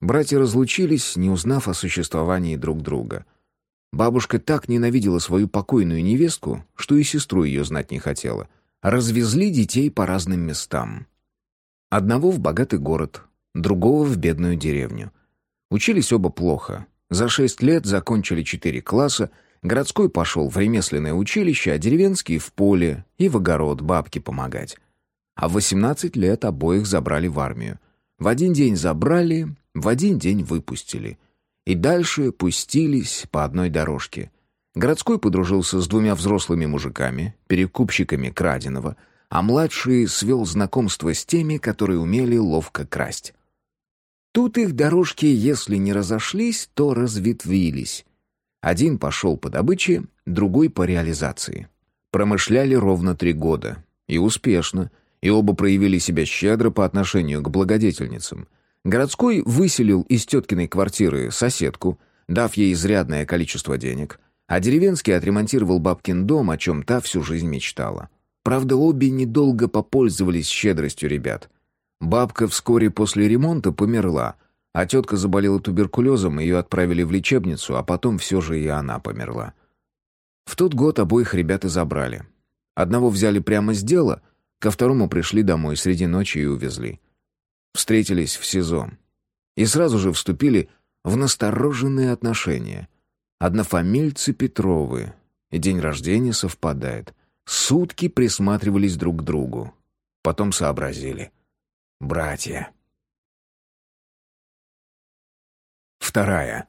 Братья разлучились, не узнав о существовании друг друга — Бабушка так ненавидела свою покойную невестку, что и сестру ее знать не хотела. Развезли детей по разным местам. Одного в богатый город, другого в бедную деревню. Учились оба плохо. За шесть лет закончили четыре класса, городской пошел в ремесленное училище, а деревенский — в поле и в огород бабке помогать. А в восемнадцать лет обоих забрали в армию. В один день забрали, в один день выпустили — и дальше пустились по одной дорожке. Городской подружился с двумя взрослыми мужиками, перекупщиками краденого, а младший свел знакомство с теми, которые умели ловко красть. Тут их дорожки, если не разошлись, то разветвились. Один пошел по добыче, другой по реализации. Промышляли ровно три года. И успешно. И оба проявили себя щедро по отношению к благодетельницам. Городской выселил из теткиной квартиры соседку, дав ей изрядное количество денег, а деревенский отремонтировал бабкин дом, о чем та всю жизнь мечтала. Правда, обе недолго попользовались щедростью ребят. Бабка вскоре после ремонта померла, а тетка заболела туберкулезом, ее отправили в лечебницу, а потом все же и она померла. В тот год обоих ребят и забрали. Одного взяли прямо с дела, ко второму пришли домой среди ночи и увезли встретились в СИЗО. И сразу же вступили в настороженные отношения. Однофамильцы Петровы. И день рождения совпадает. Сутки присматривались друг к другу. Потом сообразили. Братья. Вторая.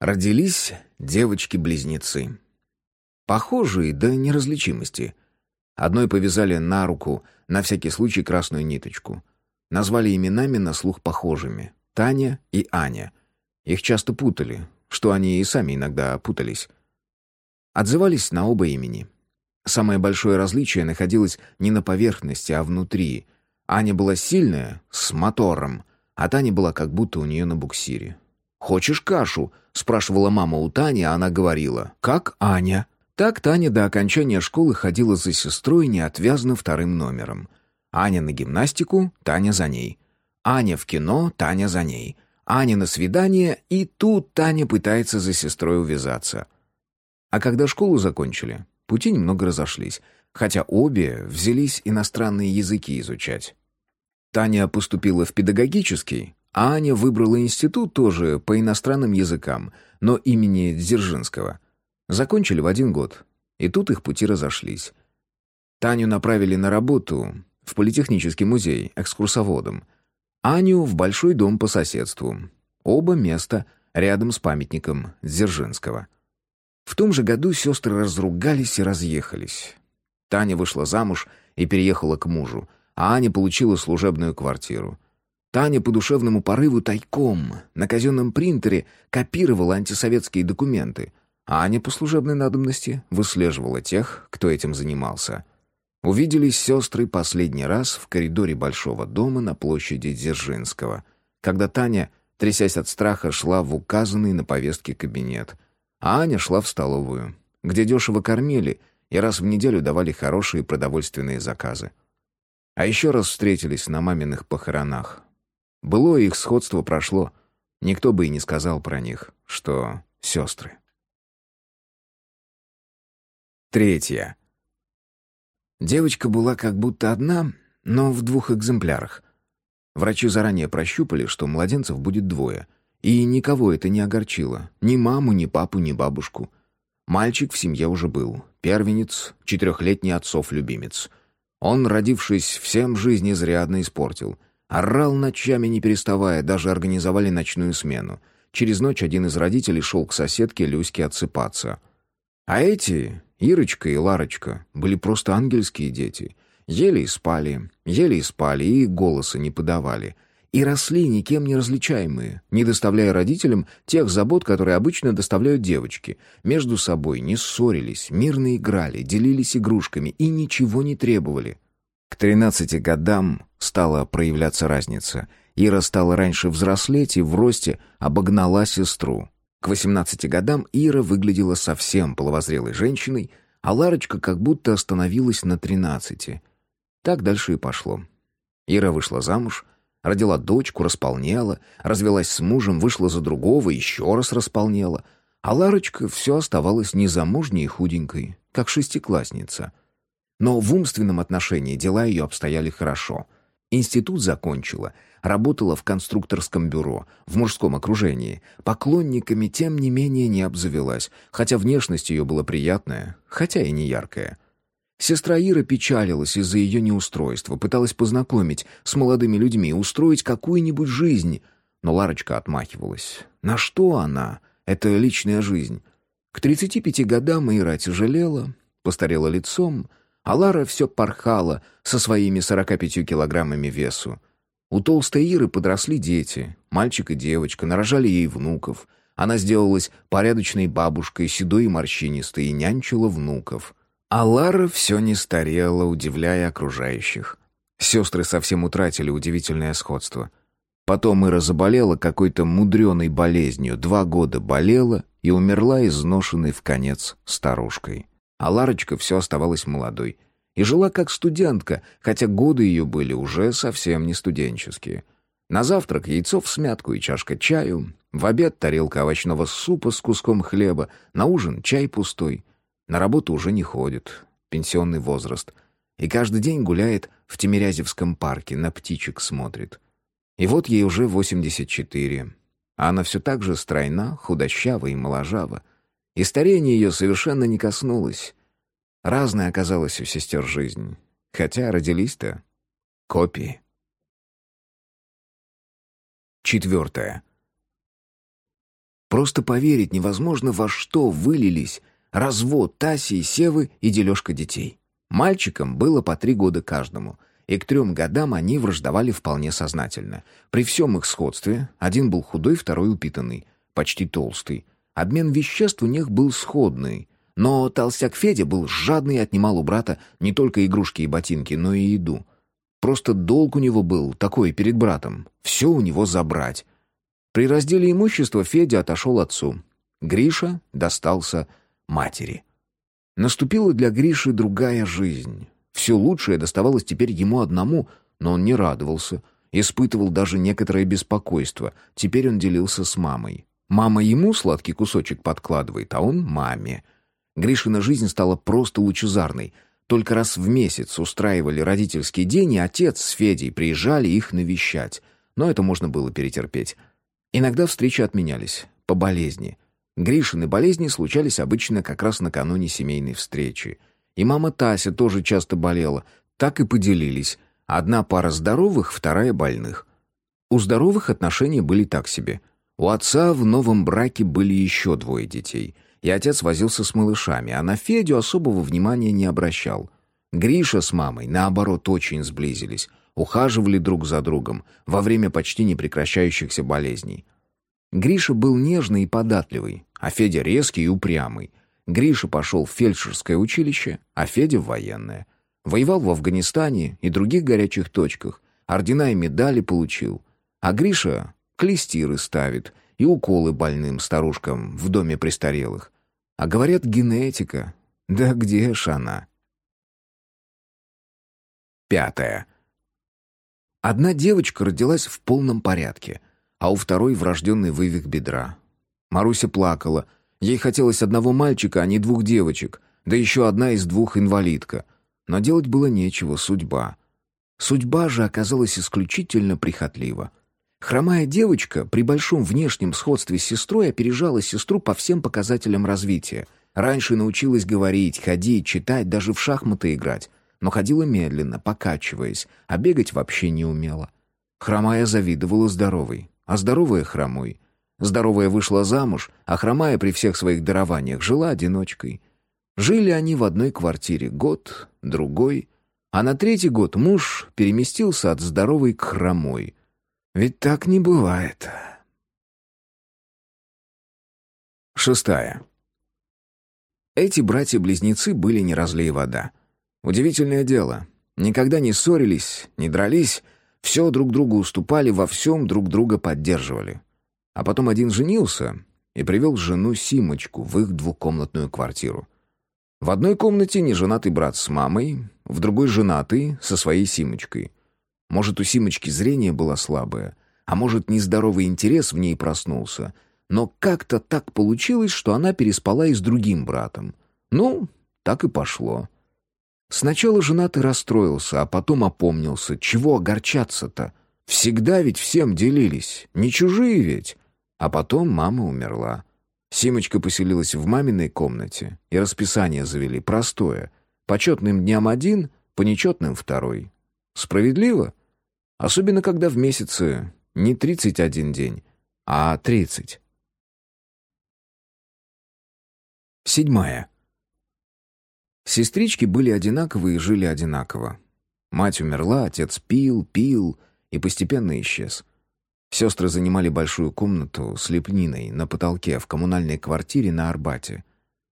Родились девочки-близнецы. Похожие до неразличимости. Одной повязали на руку — на всякий случай красную ниточку. Назвали именами на слух похожими. Таня и Аня. Их часто путали, что они и сами иногда путались. Отзывались на оба имени. Самое большое различие находилось не на поверхности, а внутри. Аня была сильная, с мотором, а Таня была как будто у нее на буксире. «Хочешь кашу?» — спрашивала мама у Тани, а она говорила. «Как Аня?» Так Таня до окончания школы ходила за сестрой неотвязно вторым номером. Аня на гимнастику, Таня за ней. Аня в кино, Таня за ней. Аня на свидание, и тут Таня пытается за сестрой увязаться. А когда школу закончили, пути немного разошлись, хотя обе взялись иностранные языки изучать. Таня поступила в педагогический, а Аня выбрала институт тоже по иностранным языкам, но имени Дзержинского. Закончили в один год, и тут их пути разошлись. Таню направили на работу в Политехнический музей экскурсоводом. Аню в большой дом по соседству. Оба места рядом с памятником Дзержинского. В том же году сестры разругались и разъехались. Таня вышла замуж и переехала к мужу, а Аня получила служебную квартиру. Таня по душевному порыву тайком на казенном принтере копировала антисоветские документы, а Аня по служебной надобности выслеживала тех, кто этим занимался. Увиделись сестры последний раз в коридоре большого дома на площади Дзержинского, когда Таня, трясясь от страха, шла в указанный на повестке кабинет, а Аня шла в столовую, где дешево кормили и раз в неделю давали хорошие продовольственные заказы. А еще раз встретились на маминых похоронах. Былое их сходство прошло. Никто бы и не сказал про них, что сестры. Третья. Девочка была как будто одна, но в двух экземплярах. Врачи заранее прощупали, что младенцев будет двое. И никого это не огорчило. Ни маму, ни папу, ни бабушку. Мальчик в семье уже был. Первенец, четырехлетний отцов любимец. Он, родившись, всем жизнь изрядно испортил. Орал ночами не переставая, даже организовали ночную смену. Через ночь один из родителей шел к соседке Люське отсыпаться. А эти, Ирочка и Ларочка, были просто ангельские дети. Ели и спали, ели и спали, и голоса не подавали — и росли никем не различаемые, не доставляя родителям тех забот, которые обычно доставляют девочки. Между собой не ссорились, мирно играли, делились игрушками и ничего не требовали. К тринадцати годам стала проявляться разница. Ира стала раньше взрослеть и в росте обогнала сестру. К восемнадцати годам Ира выглядела совсем половозрелой женщиной, а Ларочка как будто остановилась на тринадцати. Так дальше и пошло. Ира вышла замуж — Родила дочку, располнела, развелась с мужем, вышла за другого, еще раз располнела. А Ларочка все оставалась незамужней и худенькой, как шестиклассница. Но в умственном отношении дела ее обстояли хорошо. Институт закончила, работала в конструкторском бюро, в мужском окружении. Поклонниками, тем не менее, не обзавелась, хотя внешность ее была приятная, хотя и не яркая. Сестра Ира печалилась из-за ее неустройства, пыталась познакомить с молодыми людьми, устроить какую-нибудь жизнь. Но Ларочка отмахивалась. На что она? Это личная жизнь. К 35 годам Ира тяжелела, постарела лицом, а Лара все порхала со своими 45 килограммами весу. У толстой Иры подросли дети, мальчик и девочка, нарожали ей внуков. Она сделалась порядочной бабушкой, седой и морщинистой, и нянчила внуков. А Лара все не старела, удивляя окружающих. Сестры совсем утратили удивительное сходство. Потом Ира заболела какой-то мудреной болезнью, два года болела и умерла изношенной в конец старушкой. А Ларочка все оставалась молодой. И жила как студентка, хотя годы ее были уже совсем не студенческие. На завтрак яйцо в смятку и чашка чаю, в обед тарелка овощного супа с куском хлеба, на ужин чай пустой. На работу уже не ходит, пенсионный возраст. И каждый день гуляет в Тимирязевском парке, на птичек смотрит. И вот ей уже 84. А она все так же стройна, худощава и моложава. И старение ее совершенно не коснулось. Разная оказалась у сестер жизнь. Хотя родились-то копии. Четвертое. Просто поверить невозможно, во что вылились Развод Таси и Севы и дележка детей. Мальчикам было по три года каждому, и к трем годам они враждовали вполне сознательно. При всем их сходстве один был худой, второй упитанный, почти толстый. Обмен веществ у них был сходный, Но толстяк Федя был жадный и отнимал у брата не только игрушки и ботинки, но и еду. Просто долг у него был такой перед братом. Все у него забрать. При разделе имущества Федя отошел отцу. Гриша достался матери. Наступила для Гриши другая жизнь. Все лучшее доставалось теперь ему одному, но он не радовался. Испытывал даже некоторое беспокойство. Теперь он делился с мамой. Мама ему сладкий кусочек подкладывает, а он маме. Гришина жизнь стала просто лучезарной. Только раз в месяц устраивали родительский день, и отец с Федей приезжали их навещать. Но это можно было перетерпеть. Иногда встречи отменялись. По болезни. Гришины болезни случались обычно как раз накануне семейной встречи. И мама Тася тоже часто болела. Так и поделились. Одна пара здоровых, вторая больных. У здоровых отношения были так себе. У отца в новом браке были еще двое детей — и отец возился с малышами, а на Федю особого внимания не обращал. Гриша с мамой, наоборот, очень сблизились, ухаживали друг за другом во время почти непрекращающихся болезней. Гриша был нежный и податливый, а Федя резкий и упрямый. Гриша пошел в фельдшерское училище, а Федя в военное. Воевал в Афганистане и других горячих точках, ордена и медали получил. А Гриша клестиры ставит — и уколы больным старушкам в доме престарелых. А говорят, генетика. Да где ж она? Пятое. Одна девочка родилась в полном порядке, а у второй врожденный вывих бедра. Маруся плакала. Ей хотелось одного мальчика, а не двух девочек, да еще одна из двух инвалидка. Но делать было нечего, судьба. Судьба же оказалась исключительно прихотлива. Хромая девочка при большом внешнем сходстве с сестрой опережала сестру по всем показателям развития. Раньше научилась говорить, ходить, читать, даже в шахматы играть. Но ходила медленно, покачиваясь, а бегать вообще не умела. Хромая завидовала здоровой, а здоровая — хромой. Здоровая вышла замуж, а хромая при всех своих дарованиях жила одиночкой. Жили они в одной квартире год, другой, а на третий год муж переместился от здоровой к хромой — ведь так не бывает. Шестая. Эти братья-близнецы были не разлей вода. Удивительное дело. Никогда не ссорились, не дрались, все друг другу уступали, во всем друг друга поддерживали. А потом один женился и привел жену Симочку в их двухкомнатную квартиру. В одной комнате неженатый брат с мамой, в другой женатый со своей Симочкой. Может, у Симочки зрение было слабое, а может, нездоровый интерес в ней проснулся. Но как-то так получилось, что она переспала и с другим братом. Ну, так и пошло. Сначала женатый расстроился, а потом опомнился. Чего огорчаться-то? Всегда ведь всем делились, не чужие ведь. А потом мама умерла. Симочка поселилась в маминой комнате, и расписание завели простое. Почетным дням один, по нечетным второй. Справедливо? Особенно, когда в месяце не 31 день, а 30. Седьмая. Сестрички были одинаковые и жили одинаково. Мать умерла, отец пил, пил и постепенно исчез. Сестры занимали большую комнату с лепниной на потолке в коммунальной квартире на Арбате.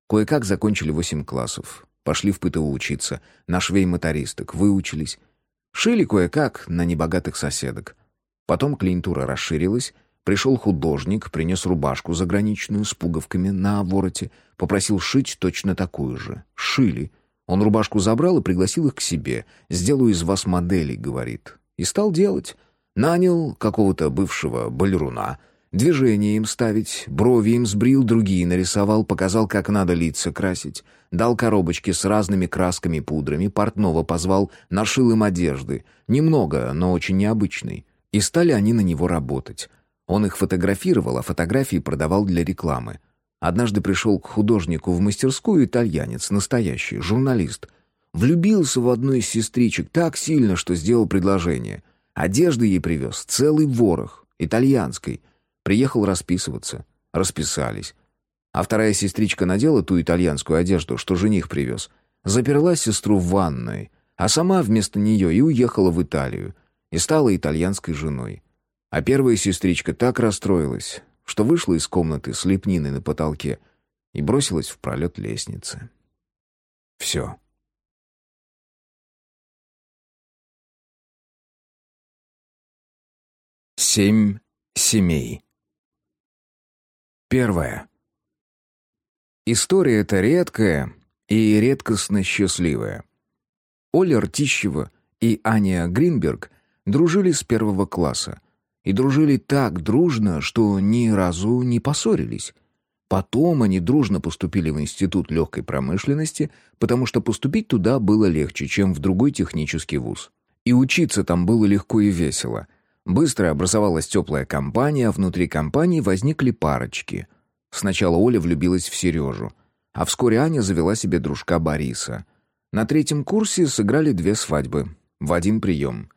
Кое-как закончили восемь классов. Пошли в ПТУ учиться, на швей-мотористок, выучились. Шили кое-как на небогатых соседок. Потом клиентура расширилась, пришел художник, принес рубашку заграничную с пуговками на вороте, попросил шить точно такую же. Шили. Он рубашку забрал и пригласил их к себе. «Сделаю из вас моделей», — говорит. И стал делать. Нанял какого-то бывшего балеруна — Движения им ставить, брови им сбрил, другие нарисовал, показал, как надо лица красить. Дал коробочки с разными красками и пудрами, портного позвал, нашил им одежды. Немного, но очень необычной. И стали они на него работать. Он их фотографировал, а фотографии продавал для рекламы. Однажды пришел к художнику в мастерскую итальянец, настоящий, журналист. Влюбился в одну из сестричек так сильно, что сделал предложение. Одежды ей привез, целый ворох, итальянской — Приехал расписываться. Расписались. А вторая сестричка надела ту итальянскую одежду, что жених привез. Заперла сестру в ванной, а сама вместо нее и уехала в Италию. И стала итальянской женой. А первая сестричка так расстроилась, что вышла из комнаты с лепниной на потолке и бросилась в пролет лестницы. Все. Семь семей. Первая. История эта редкая и редкостно счастливая. Оля Ртищева и Аня Гринберг дружили с первого класса. И дружили так дружно, что ни разу не поссорились. Потом они дружно поступили в Институт легкой промышленности, потому что поступить туда было легче, чем в другой технический вуз. И учиться там было легко и весело. Быстро образовалась теплая компания, а внутри компании возникли парочки. Сначала Оля влюбилась в Сережу, а вскоре Аня завела себе дружка Бориса. На третьем курсе сыграли две свадьбы в один прием.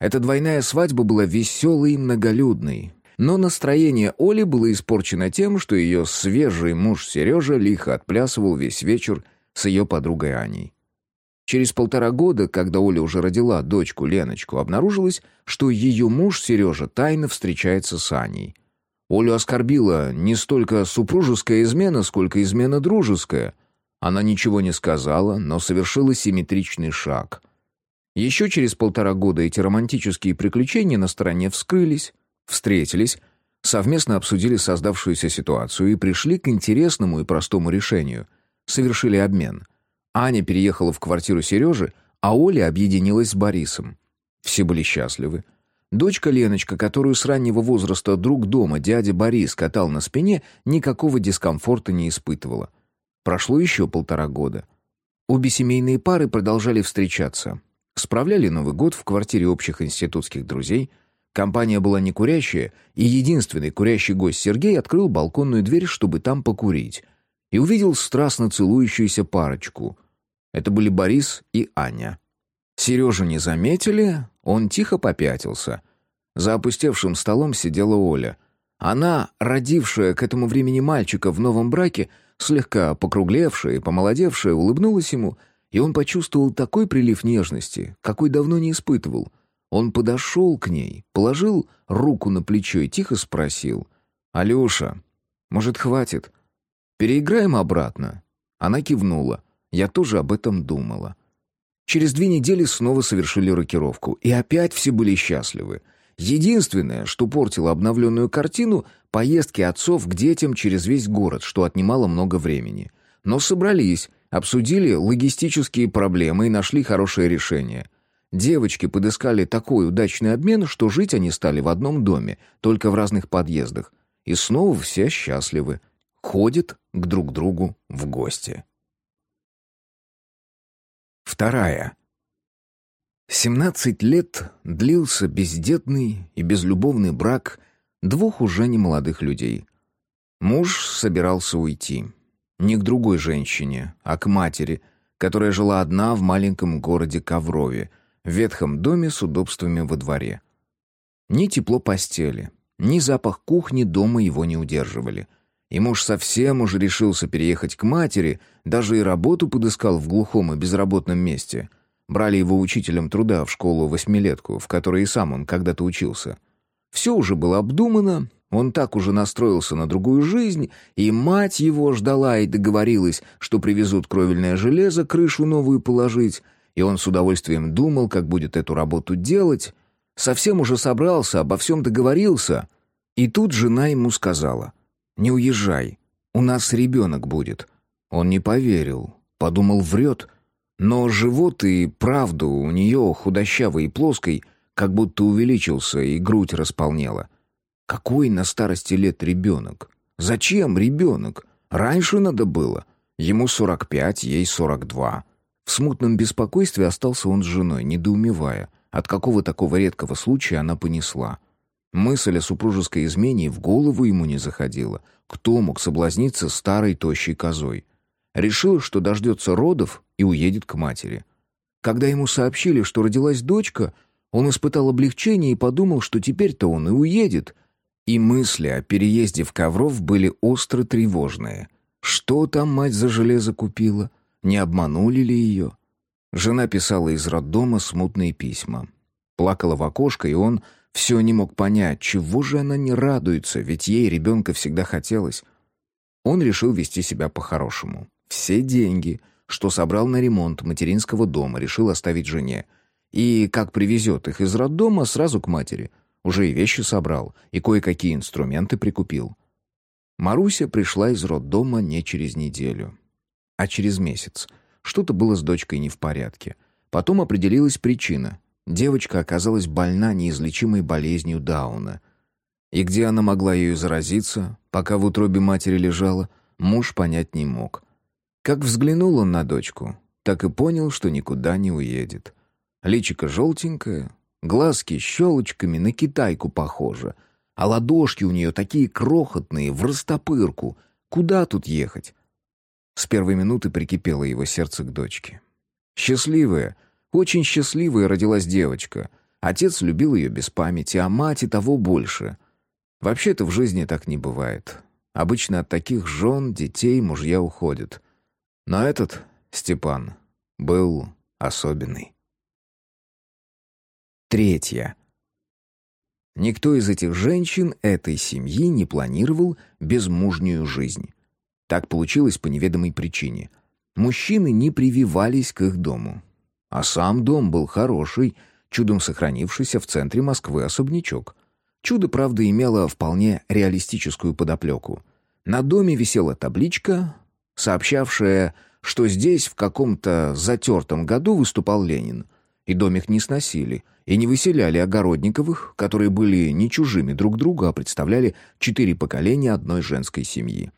Эта двойная свадьба была веселой и многолюдной. Но настроение Оли было испорчено тем, что ее свежий муж Сережа лихо отплясывал весь вечер с ее подругой Аней. Через полтора года, когда Оля уже родила дочку Леночку, обнаружилось, что ее муж Сережа тайно встречается с Аней. Олю оскорбила не столько супружеская измена, сколько измена дружеская. Она ничего не сказала, но совершила симметричный шаг. Еще через полтора года эти романтические приключения на стороне вскрылись, встретились, совместно обсудили создавшуюся ситуацию и пришли к интересному и простому решению. Совершили обмен. Аня переехала в квартиру Сережи, а Оля объединилась с Борисом. Все были счастливы. Дочка Леночка, которую с раннего возраста друг дома дядя Борис катал на спине, никакого дискомфорта не испытывала. Прошло еще полтора года. Обе семейные пары продолжали встречаться. Справляли Новый год в квартире общих институтских друзей. Компания была не курящая, и единственный курящий гость Сергей открыл балконную дверь, чтобы там покурить. И увидел страстно целующуюся парочку. Это были Борис и Аня. Сережу не заметили, он тихо попятился. За опустевшим столом сидела Оля. Она, родившая к этому времени мальчика в новом браке, слегка покруглевшая и помолодевшая, улыбнулась ему — и он почувствовал такой прилив нежности, какой давно не испытывал. Он подошел к ней, положил руку на плечо и тихо спросил. «Алеша, может, хватит? Переиграем обратно?» Она кивнула. Я тоже об этом думала. Через две недели снова совершили рокировку, и опять все были счастливы. Единственное, что портило обновленную картину — поездки отцов к детям через весь город, что отнимало много времени. Но собрались, Обсудили логистические проблемы и нашли хорошее решение. Девочки подыскали такой удачный обмен, что жить они стали в одном доме, только в разных подъездах. И снова все счастливы. Ходят к друг другу в гости. Вторая. Семнадцать лет длился бездетный и безлюбовный брак двух уже немолодых людей. Муж собирался уйти. Не к другой женщине, а к матери, которая жила одна в маленьком городе Коврове, в ветхом доме с удобствами во дворе. Ни тепло постели, ни запах кухни дома его не удерживали. И муж совсем уже решился переехать к матери, даже и работу подыскал в глухом и безработном месте. Брали его учителем труда в школу-восьмилетку, в которой и сам он когда-то учился. Все уже было обдумано, он так уже настроился на другую жизнь, и мать его ждала и договорилась, что привезут кровельное железо, крышу новую положить, и он с удовольствием думал, как будет эту работу делать. Совсем уже собрался, обо всем договорился. И тут жена ему сказала, «Не уезжай, у нас ребенок будет». Он не поверил, подумал, врет. Но живот и правду у нее худощавой и плоской, как будто увеличился, и грудь располнела. Какой на старости лет ребенок? Зачем ребенок? Раньше надо было. Ему 45, ей 42. В смутном беспокойстве остался он с женой, недоумевая, от какого такого редкого случая она понесла. Мысль о супружеской измене в голову ему не заходила. Кто мог соблазниться старой тощей козой? Решил, что дождется родов и уедет к матери. Когда ему сообщили, что родилась дочка, он испытал облегчение и подумал, что теперь-то он и уедет, и мысли о переезде в Ковров были остро тревожные. Что там мать за железо купила? Не обманули ли ее? Жена писала из роддома смутные письма. Плакала в окошко, и он все не мог понять, чего же она не радуется, ведь ей ребенка всегда хотелось. Он решил вести себя по-хорошему. Все деньги, что собрал на ремонт материнского дома, решил оставить жене. И, как привезет их из роддома, сразу к матери. Уже и вещи собрал, и кое-какие инструменты прикупил. Маруся пришла из роддома не через неделю, а через месяц. Что-то было с дочкой не в порядке. Потом определилась причина. Девочка оказалась больна неизлечимой болезнью Дауна. И где она могла ею заразиться, пока в утробе матери лежала, муж понять не мог. Как взглянул он на дочку, так и понял, что никуда не уедет. Личико желтенькое, глазки щелочками на китайку похоже, а ладошки у нее такие крохотные, в растопырку. Куда тут ехать? С первой минуты прикипело его сердце к дочке. Счастливая, очень счастливая родилась девочка. Отец любил ее без памяти, а мать и того больше. Вообще-то в жизни так не бывает. Обычно от таких жен, детей мужья уходят. Но этот, Степан, был особенный. Третье. Никто из этих женщин этой семьи не планировал безмужнюю жизнь. Так получилось по неведомой причине. Мужчины не прививались к их дому. А сам дом был хороший, чудом сохранившийся в центре Москвы особнячок. Чудо, правда, имело вполне реалистическую подоплеку. На доме висела табличка, сообщавшая, что здесь в каком-то затертом году выступал Ленин. И домик не сносили, и не выселяли огородниковых, которые были не чужими друг другу, а представляли четыре поколения одной женской семьи.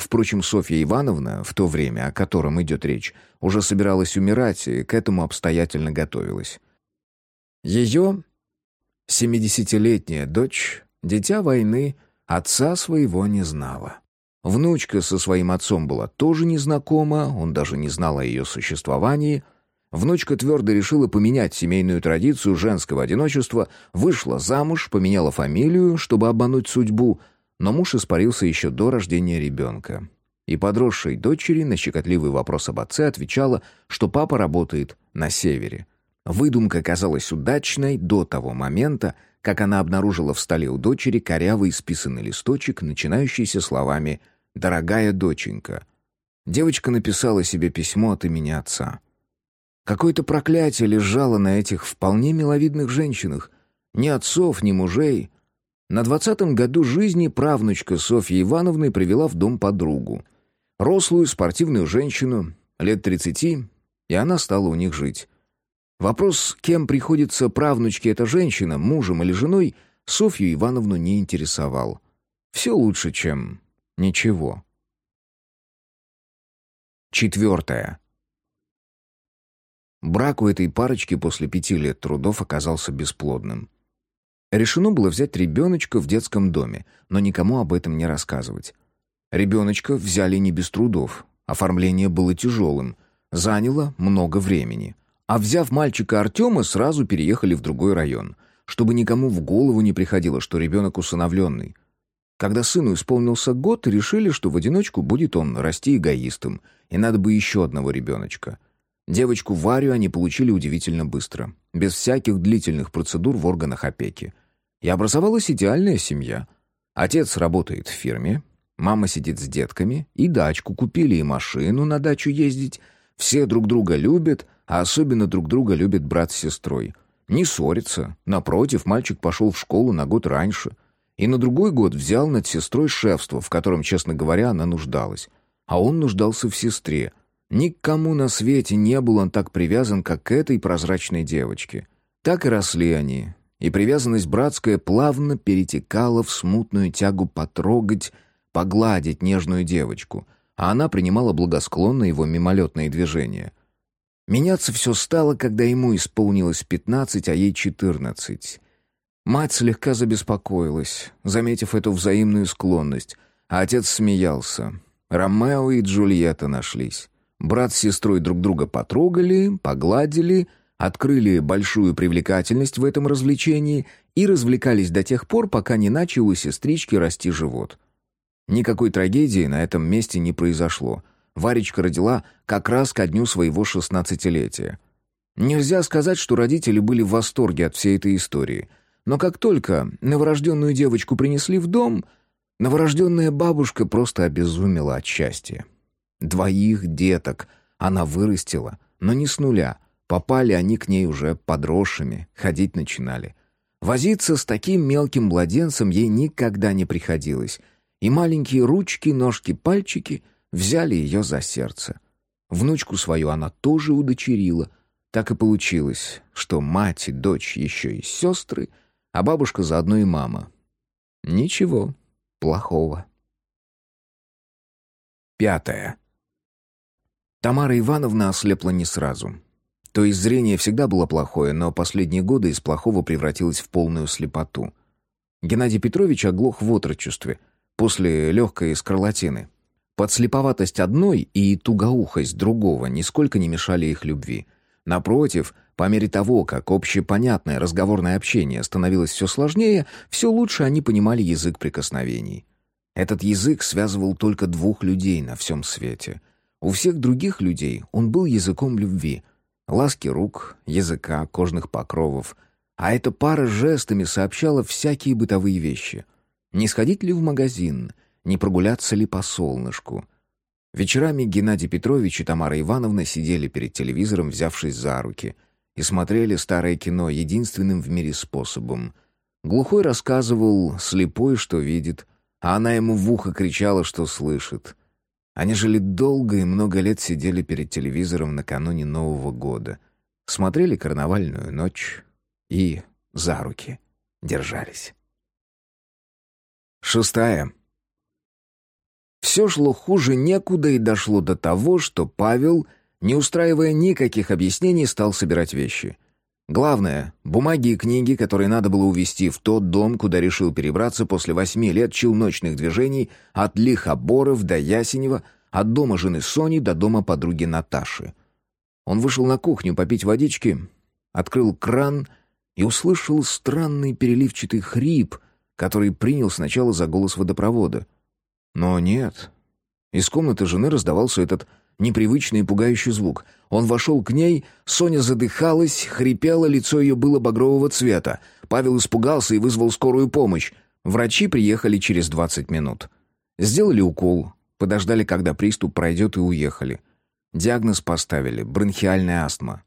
Впрочем, Софья Ивановна, в то время, о котором идет речь, уже собиралась умирать и к этому обстоятельно готовилась. Ее, семидесятилетняя дочь, дитя войны, отца своего не знала. Внучка со своим отцом была тоже незнакома, он даже не знал о ее существовании. Внучка твердо решила поменять семейную традицию женского одиночества, вышла замуж, поменяла фамилию, чтобы обмануть судьбу, но муж испарился еще до рождения ребенка. И подросшей дочери на щекотливый вопрос об отце отвечала, что папа работает на севере. Выдумка казалась удачной до того момента, как она обнаружила в столе у дочери корявый списанный листочек, начинающийся словами «Дорогая доченька». Девочка написала себе письмо от имени отца. Какое-то проклятие лежало на этих вполне миловидных женщинах. Ни отцов, ни мужей, на двадцатом году жизни правнучка Софьи Ивановны привела в дом подругу. Рослую, спортивную женщину, лет тридцати, и она стала у них жить. Вопрос, кем приходится правнучке эта женщина, мужем или женой, Софью Ивановну не интересовал. Все лучше, чем ничего. Четвертое. Брак у этой парочки после пяти лет трудов оказался бесплодным. Решено было взять ребеночка в детском доме, но никому об этом не рассказывать. Ребеночка взяли не без трудов. Оформление было тяжелым, заняло много времени. А взяв мальчика Артема, сразу переехали в другой район, чтобы никому в голову не приходило, что ребенок усыновленный. Когда сыну исполнился год, решили, что в одиночку будет он расти эгоистом, и надо бы еще одного ребеночка. Девочку Варю они получили удивительно быстро, без всяких длительных процедур в органах опеки. И образовалась идеальная семья. Отец работает в фирме, мама сидит с детками, и дачку купили, и машину на дачу ездить. Все друг друга любят, а особенно друг друга любят брат с сестрой. Не ссорятся. Напротив, мальчик пошел в школу на год раньше. И на другой год взял над сестрой шефство, в котором, честно говоря, она нуждалась. А он нуждался в сестре. Никому на свете не был он так привязан, как к этой прозрачной девочке. Так и росли они, и привязанность братская плавно перетекала в смутную тягу потрогать, погладить нежную девочку, а она принимала благосклонно его мимолетные движения. Меняться все стало, когда ему исполнилось пятнадцать, а ей четырнадцать. Мать слегка забеспокоилась, заметив эту взаимную склонность, а отец смеялся. Ромео и Джульетта нашлись. Брат с сестрой друг друга потрогали, погладили — открыли большую привлекательность в этом развлечении и развлекались до тех пор, пока не начал у сестрички расти живот. Никакой трагедии на этом месте не произошло. Варечка родила как раз ко дню своего шестнадцатилетия. Нельзя сказать, что родители были в восторге от всей этой истории. Но как только новорожденную девочку принесли в дом, Новорожденная бабушка просто обезумела от счастья. Двоих деток она вырастила, но не с нуля. Попали они к ней уже подросшими, ходить начинали. Возиться с таким мелким младенцем ей никогда не приходилось, и маленькие ручки, ножки, пальчики взяли ее за сердце. Внучку свою она тоже удочерила. Так и получилось, что мать и дочь еще и сестры, а бабушка заодно и мама. Ничего плохого. Пятое. Тамара Ивановна ослепла не сразу. То есть зрение всегда было плохое, но последние годы из плохого превратилось в полную слепоту. Геннадий Петрович оглох в отрочестве, после легкой скарлатины. Подслеповатость одной и тугоухость другого нисколько не мешали их любви. Напротив, по мере того, как общепонятное разговорное общение становилось все сложнее, все лучше они понимали язык прикосновений. Этот язык связывал только двух людей на всем свете — у всех других людей он был языком любви. Ласки рук, языка, кожных покровов. А эта пара жестами сообщала всякие бытовые вещи. Не сходить ли в магазин, не прогуляться ли по солнышку. Вечерами Геннадий Петрович и Тамара Ивановна сидели перед телевизором, взявшись за руки, и смотрели старое кино единственным в мире способом. Глухой рассказывал, слепой, что видит, а она ему в ухо кричала, что слышит — они жили долго и много лет сидели перед телевизором накануне Нового года, смотрели карнавальную ночь и за руки держались. Шестая. Все шло хуже некуда и дошло до того, что Павел, не устраивая никаких объяснений, стал собирать вещи. Главное — бумаги и книги, которые надо было увезти в тот дом, куда решил перебраться после восьми лет челночных движений от Лихоборов до Ясенева, от дома жены Сони до дома подруги Наташи. Он вышел на кухню попить водички, открыл кран и услышал странный переливчатый хрип, который принял сначала за голос водопровода. Но нет. Из комнаты жены раздавался этот непривычный и пугающий звук. Он вошел к ней, Соня задыхалась, хрипела, лицо ее было багрового цвета. Павел испугался и вызвал скорую помощь. Врачи приехали через 20 минут. Сделали укол, подождали, когда приступ пройдет, и уехали. Диагноз поставили — бронхиальная астма.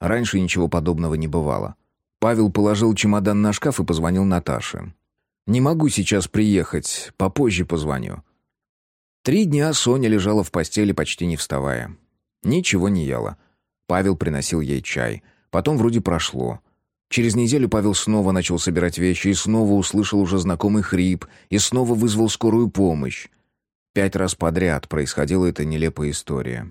Раньше ничего подобного не бывало. Павел положил чемодан на шкаф и позвонил Наташе. «Не могу сейчас приехать, попозже позвоню». Три дня Соня лежала в постели, почти не вставая. Ничего не ела. Павел приносил ей чай. Потом вроде прошло. Через неделю Павел снова начал собирать вещи и снова услышал уже знакомый хрип и снова вызвал скорую помощь. Пять раз подряд происходила эта нелепая история.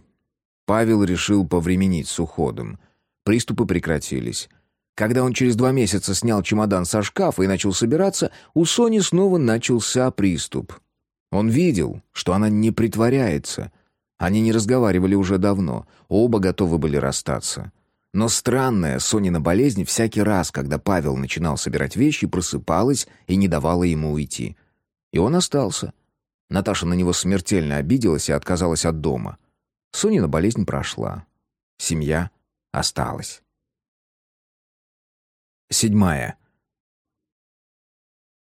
Павел решил повременить с уходом. Приступы прекратились. Когда он через два месяца снял чемодан со шкафа и начал собираться, у Сони снова начался приступ. Он видел, что она не притворяется. Они не разговаривали уже давно, оба готовы были расстаться. Но странная Сонина болезнь всякий раз, когда Павел начинал собирать вещи, просыпалась и не давала ему уйти. И он остался. Наташа на него смертельно обиделась и отказалась от дома. Сонина болезнь прошла. Семья осталась. Седьмая.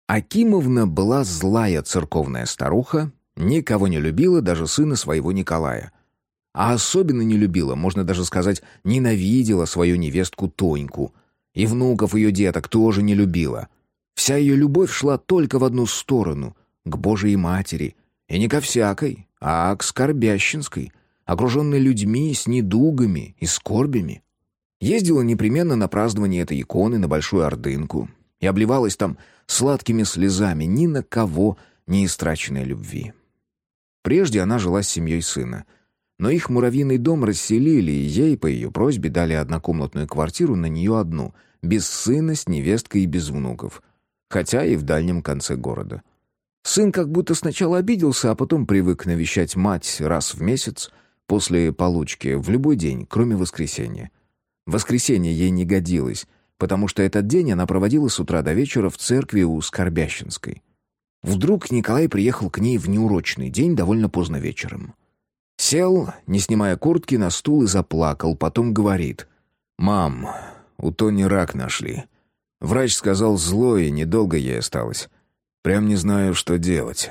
Акимовна была злая церковная старуха, никого не любила, даже сына своего Николая. А особенно не любила, можно даже сказать, ненавидела свою невестку Тоньку. И внуков ее деток тоже не любила. Вся ее любовь шла только в одну сторону — к Божией Матери. И не ко всякой, а к Скорбящинской, окруженной людьми с недугами и скорбями. Ездила непременно на празднование этой иконы на Большую Ордынку и обливалась там сладкими слезами ни на кого не истраченной любви. Прежде она жила с семьей сына. Но их муравьиный дом расселили, и ей, по ее просьбе, дали однокомнатную квартиру на нее одну, без сына, с невесткой и без внуков, хотя и в дальнем конце города. Сын как будто сначала обиделся, а потом привык навещать мать раз в месяц после получки, в любой день, кроме воскресенья. Воскресенье ей не годилось, потому что этот день она проводила с утра до вечера в церкви у Скорбящинской. Вдруг Николай приехал к ней в неурочный день довольно поздно вечером. Сел, не снимая куртки, на стул и заплакал, потом говорит. «Мам, у Тони рак нашли. Врач сказал, злое, недолго ей осталось. Прям не знаю, что делать.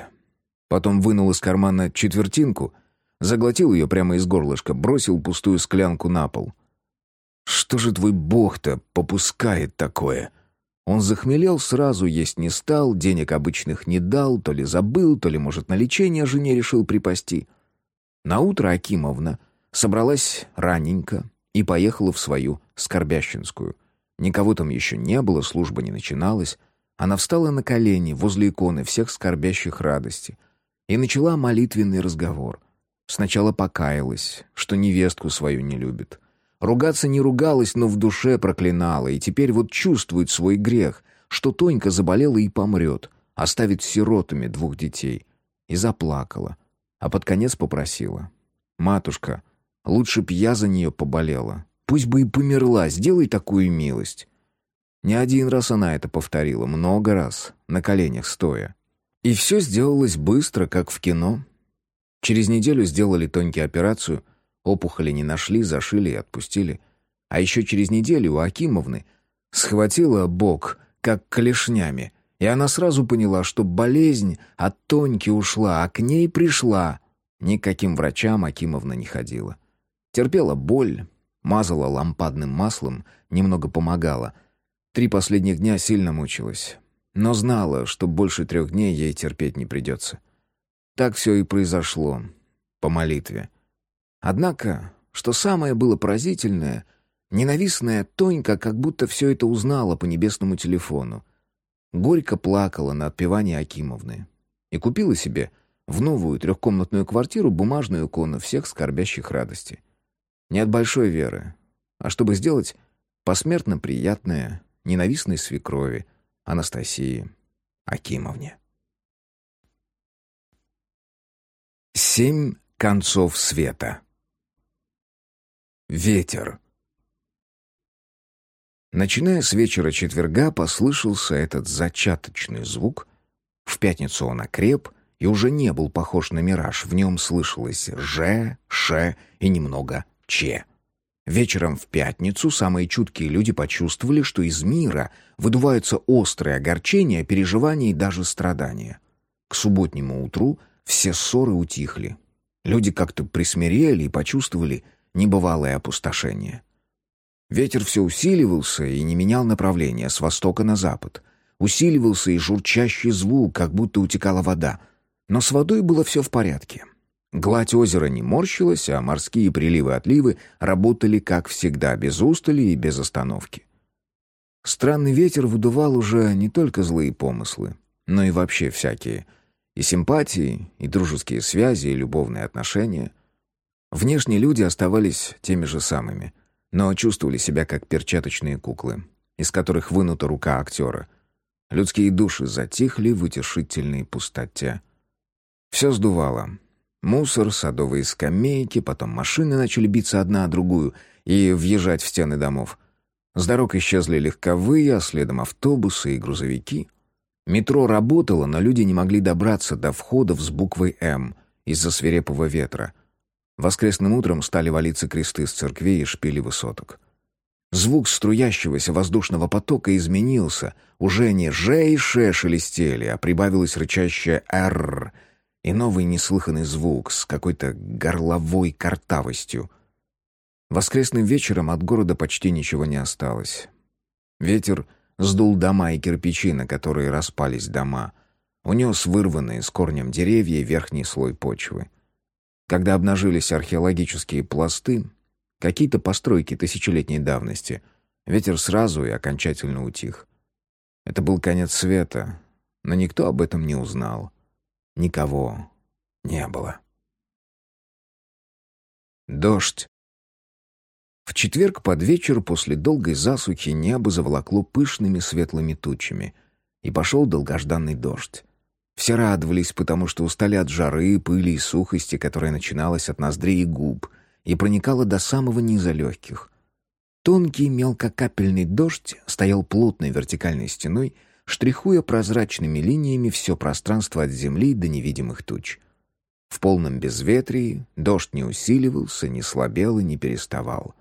Потом вынул из кармана четвертинку, заглотил ее прямо из горлышка, бросил пустую склянку на пол. Что же твой бог-то попускает такое? Он захмелел, сразу есть не стал, денег обычных не дал, то ли забыл, то ли, может, на лечение жене решил припасти. Наутро Акимовна собралась раненько и поехала в свою Скорбящинскую. Никого там еще не было, служба не начиналась. Она встала на колени возле иконы всех скорбящих радости и начала молитвенный разговор. Сначала покаялась, что невестку свою не любит — Ругаться не ругалась, но в душе проклинала, и теперь вот чувствует свой грех, что Тонька заболела и помрет, оставит сиротами двух детей. И заплакала, а под конец попросила. «Матушка, лучше б я за нее поболела. Пусть бы и померла, сделай такую милость». Не один раз она это повторила, много раз, на коленях стоя. И все сделалось быстро, как в кино. Через неделю сделали Тоньке операцию — Опухоли не нашли, зашили и отпустили. А еще через неделю у Акимовны схватила бок, как клешнями, и она сразу поняла, что болезнь от Тоньки ушла, а к ней пришла. Никаким врачам Акимовна не ходила. Терпела боль, мазала лампадным маслом, немного помогала. Три последних дня сильно мучилась, но знала, что больше трех дней ей терпеть не придется. Так все и произошло, по молитве. Однако, что самое было поразительное, ненавистная Тонька как будто все это узнала по небесному телефону. Горько плакала на отпевание Акимовны и купила себе в новую трехкомнатную квартиру бумажную икону всех скорбящих радостей. Не от большой веры, а чтобы сделать посмертно приятное ненавистной свекрови Анастасии Акимовне. Семь концов света Ветер. Начиная с вечера четверга послышался этот зачаточный звук. В пятницу он окреп и уже не был похож на мираж. В нем слышалось «ж», «ш» и немного «че». Вечером в пятницу самые чуткие люди почувствовали, что из мира выдуваются острые огорчения, переживания и даже страдания. К субботнему утру все ссоры утихли. Люди как-то присмирели и почувствовали – небывалое опустошение. Ветер все усиливался и не менял направления с востока на запад. Усиливался и журчащий звук, как будто утекала вода. Но с водой было все в порядке. Гладь озера не морщилась, а морские приливы-отливы работали, как всегда, без устали и без остановки. Странный ветер выдувал уже не только злые помыслы, но и вообще всякие. И симпатии, и дружеские связи, и любовные отношения. Внешне люди оставались теми же самыми, но чувствовали себя как перчаточные куклы, из которых вынута рука актера. Людские души затихли в утешительной пустоте. Все сдувало. Мусор, садовые скамейки, потом машины начали биться одна о другую и въезжать в стены домов. С дорог исчезли легковые, а следом автобусы и грузовики. Метро работало, но люди не могли добраться до входов с буквой «М» из-за свирепого ветра — Воскресным утром стали валиться кресты с церквей и шпили высоток. Звук струящегося воздушного потока изменился. Уже не «же» и «ше» шелестели, а прибавилось рычащее «р» и новый неслыханный звук с какой-то горловой картавостью. Воскресным вечером от города почти ничего не осталось. Ветер сдул дома и кирпичи, на которые распались дома. Унес вырванные с корнем деревья и верхний слой почвы. Когда обнажились археологические пласты, какие-то постройки тысячелетней давности, ветер сразу и окончательно утих. Это был конец света, но никто об этом не узнал. Никого не было. Дождь. В четверг под вечер после долгой засухи небо заволокло пышными светлыми тучами, и пошел долгожданный дождь. Все радовались, потому что устали от жары, пыли и сухости, которая начиналась от ноздрей и губ и проникала до самого низа легких. Тонкий мелкокапельный дождь стоял плотной вертикальной стеной, штрихуя прозрачными линиями все пространство от земли до невидимых туч. В полном безветрии дождь не усиливался, не слабел и не переставал.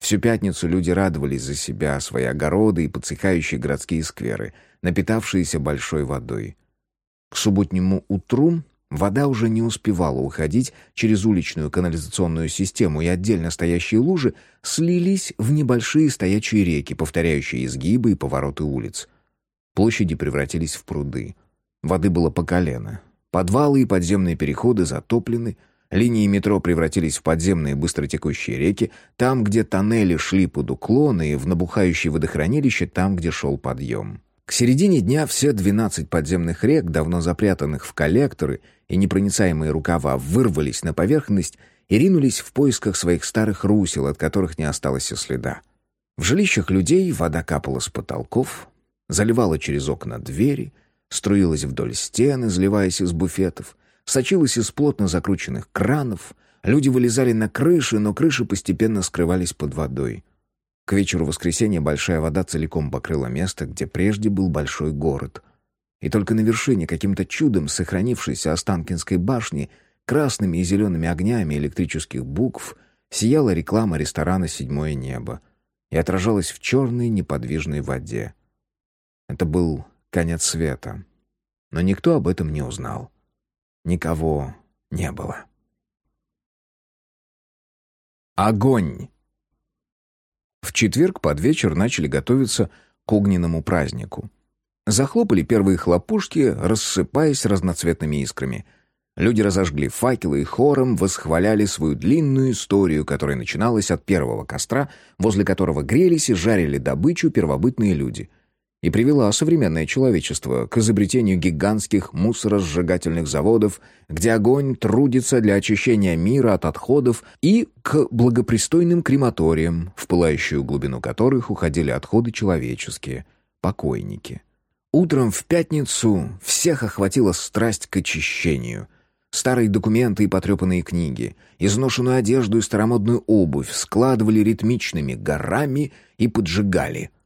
Всю пятницу люди радовались за себя, свои огороды и подсыхающие городские скверы, напитавшиеся большой водой. К субботнему утру вода уже не успевала уходить через уличную канализационную систему, и отдельно стоящие лужи слились в небольшие стоячие реки, повторяющие изгибы и повороты улиц. Площади превратились в пруды. Воды было по колено. Подвалы и подземные переходы затоплены, линии метро превратились в подземные быстротекущие реки, там, где тоннели шли под уклон, и в набухающие водохранилища, там, где шел подъем. К середине дня все 12 подземных рек, давно запрятанных в коллекторы и непроницаемые рукава, вырвались на поверхность и ринулись в поисках своих старых русел, от которых не осталось и следа. В жилищах людей вода капала с потолков, заливала через окна двери, струилась вдоль стен, изливаясь из буфетов, сочилась из плотно закрученных кранов, люди вылезали на крыши, но крыши постепенно скрывались под водой. К вечеру воскресенья большая вода целиком покрыла место, где прежде был большой город. И только на вершине, каким-то чудом сохранившейся Останкинской башни, красными и зелеными огнями электрических букв сияла реклама ресторана «Седьмое небо» и отражалась в черной неподвижной воде. Это был конец света. Но никто об этом не узнал. Никого не было. Огонь! В четверг под вечер начали готовиться к огненному празднику. Захлопали первые хлопушки, рассыпаясь разноцветными искрами. Люди разожгли факелы и хором восхваляли свою длинную историю, которая начиналась от первого костра, возле которого грелись и жарили добычу первобытные люди — и привела современное человечество к изобретению гигантских мусоросжигательных заводов, где огонь трудится для очищения мира от отходов, и к благопристойным крематориям, в пылающую глубину которых уходили отходы человеческие, покойники. Утром в пятницу всех охватила страсть к очищению. Старые документы и потрепанные книги, изношенную одежду и старомодную обувь складывали ритмичными горами и поджигали –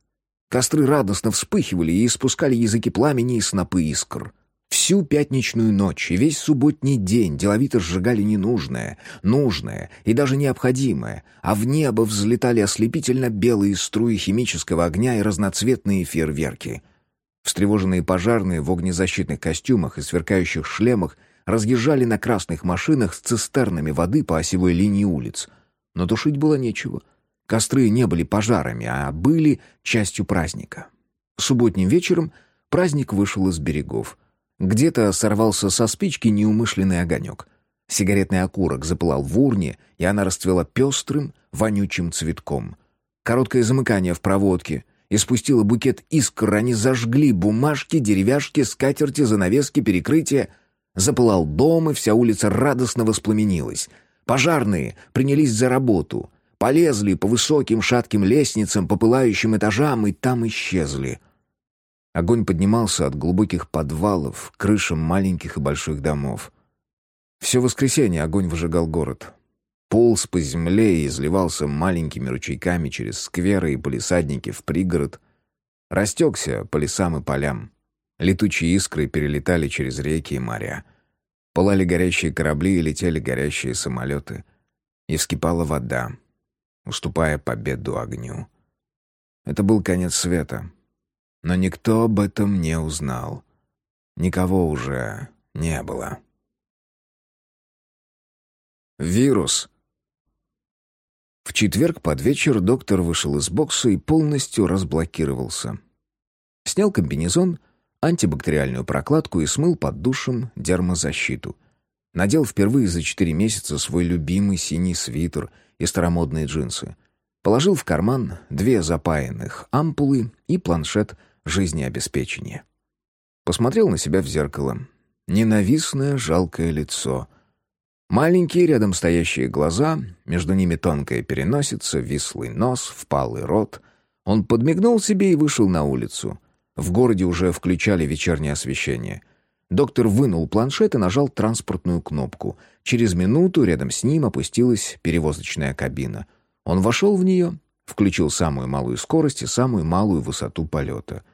Костры радостно вспыхивали и испускали языки пламени и снопы искр. Всю пятничную ночь и весь субботний день деловито сжигали ненужное, нужное и даже необходимое, а в небо взлетали ослепительно белые струи химического огня и разноцветные фейерверки. Встревоженные пожарные в огнезащитных костюмах и сверкающих шлемах разъезжали на красных машинах с цистернами воды по осевой линии улиц. Но тушить было нечего — Костры не были пожарами, а были частью праздника. Субботним вечером праздник вышел из берегов. Где-то сорвался со спички неумышленный огонек. Сигаретный окурок запылал в урне, и она расцвела пестрым, вонючим цветком. Короткое замыкание в проводке — и спустила букет искр. Они зажгли бумажки, деревяшки, скатерти, занавески, перекрытия. Запылал дом, и вся улица радостно воспламенилась. Пожарные принялись за работу. Полезли по высоким шатким лестницам, по пылающим этажам, и там исчезли. Огонь поднимался от глубоких подвалов, крышам маленьких и больших домов. Все воскресенье огонь выжигал город. Полз по земле и изливался маленькими ручейками через скверы и полисадники в пригород. Растекся по лесам и полям. Летучие искры перелетали через реки и моря. Пылали горящие корабли и летели горящие самолеты. И вскипала вода, уступая победу огню. Это был конец света. Но никто об этом не узнал. Никого уже не было. Вирус. В четверг под вечер доктор вышел из бокса и полностью разблокировался. Снял комбинезон, антибактериальную прокладку и смыл под душем дермозащиту. Надел впервые за четыре месяца свой любимый синий свитер — и старомодные джинсы. Положил в карман две запаянных ампулы и планшет жизнеобеспечения. Посмотрел на себя в зеркало. Ненавистное, жалкое лицо. Маленькие рядом стоящие глаза, между ними тонкая переносица, вислый нос, впалый рот. Он подмигнул себе и вышел на улицу. В городе уже включали вечернее освещение — Доктор вынул планшет и нажал транспортную кнопку. Через минуту рядом с ним опустилась перевозочная кабина. Он вошел в нее, включил самую малую скорость и самую малую высоту полета.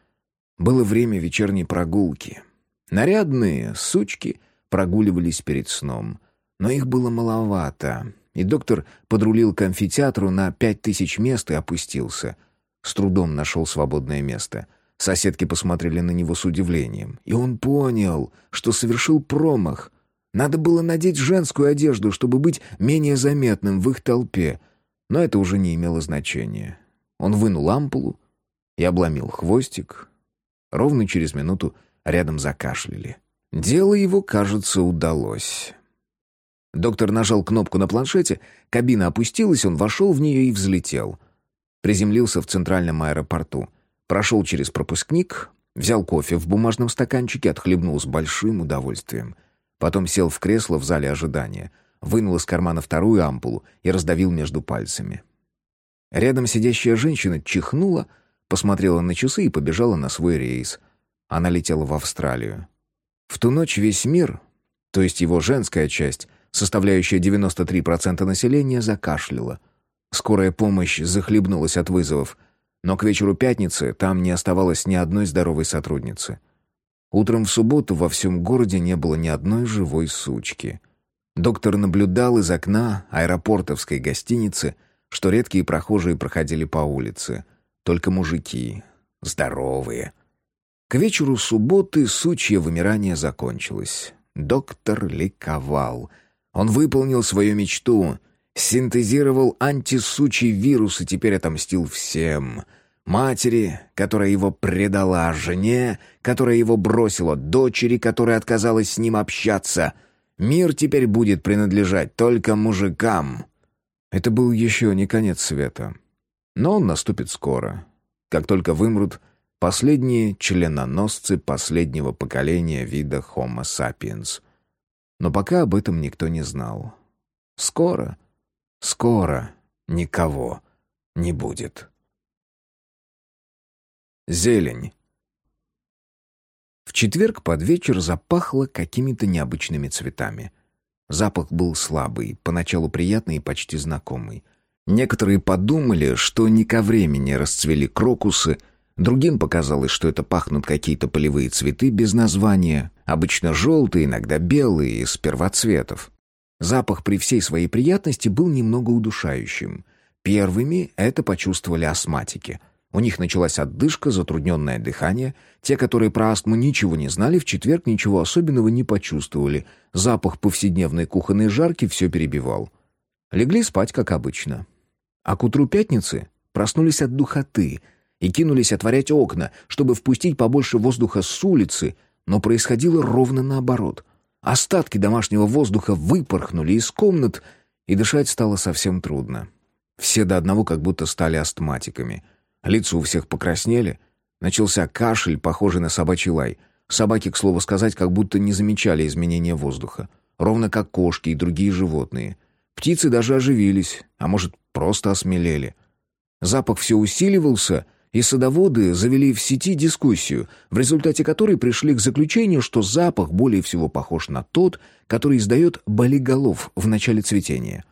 Было время вечерней прогулки. Нарядные сучки прогуливались перед сном. Но их было маловато, и доктор подрулил к амфитеатру на пять тысяч мест и опустился. С трудом нашел свободное место — Соседки посмотрели на него с удивлением. И он понял, что совершил промах. Надо было надеть женскую одежду, чтобы быть менее заметным в их толпе. Но это уже не имело значения. Он вынул ампулу и обломил хвостик. Ровно через минуту рядом закашляли. Дело его, кажется, удалось. Доктор нажал кнопку на планшете, кабина опустилась, он вошел в нее и взлетел. Приземлился в центральном аэропорту. Прошел через пропускник, взял кофе в бумажном стаканчике, отхлебнул с большим удовольствием. Потом сел в кресло в зале ожидания, вынул из кармана вторую ампулу и раздавил между пальцами. Рядом сидящая женщина чихнула, посмотрела на часы и побежала на свой рейс. Она летела в Австралию. В ту ночь весь мир, то есть его женская часть, составляющая 93% населения, закашляла. Скорая помощь захлебнулась от вызовов, но к вечеру пятницы там не оставалось ни одной здоровой сотрудницы. Утром в субботу во всем городе не было ни одной живой сучки. Доктор наблюдал из окна аэропортовской гостиницы, что редкие прохожие проходили по улице. Только мужики, здоровые. К вечеру субботы сучье вымирание закончилось. Доктор ликовал. Он выполнил свою мечту, синтезировал антисучий вирус и теперь отомстил всем. Матери, которая его предала, жене, которая его бросила, дочери, которая отказалась с ним общаться. Мир теперь будет принадлежать только мужикам. Это был еще не конец света. Но он наступит скоро. Как только вымрут последние членоносцы последнего поколения вида Homo sapiens. Но пока об этом никто не знал. Скоро, скоро никого не будет. Зелень. В четверг под вечер запахло какими-то необычными цветами. Запах был слабый, поначалу приятный и почти знакомый. Некоторые подумали, что не ко времени расцвели крокусы — Другим показалось, что это пахнут какие-то полевые цветы без названия, обычно желтые, иногда белые, из первоцветов. Запах при всей своей приятности был немного удушающим. Первыми это почувствовали астматики. У них началась отдышка, затрудненное дыхание. Те, которые про астму ничего не знали, в четверг ничего особенного не почувствовали. Запах повседневной кухонной жарки все перебивал. Легли спать, как обычно. А к утру пятницы проснулись от духоты — и кинулись отворять окна, чтобы впустить побольше воздуха с улицы, но происходило ровно наоборот. Остатки домашнего воздуха выпорхнули из комнат, и дышать стало совсем трудно. Все до одного как будто стали астматиками. Лица у всех покраснели. Начался кашель, похожий на собачий лай. Собаки, к слову сказать, как будто не замечали изменения воздуха. Ровно как кошки и другие животные. Птицы даже оживились, а может, просто осмелели. Запах все усиливался — и садоводы завели в сети дискуссию, в результате которой пришли к заключению, что запах более всего похож на тот, который издает болиголов в начале цветения.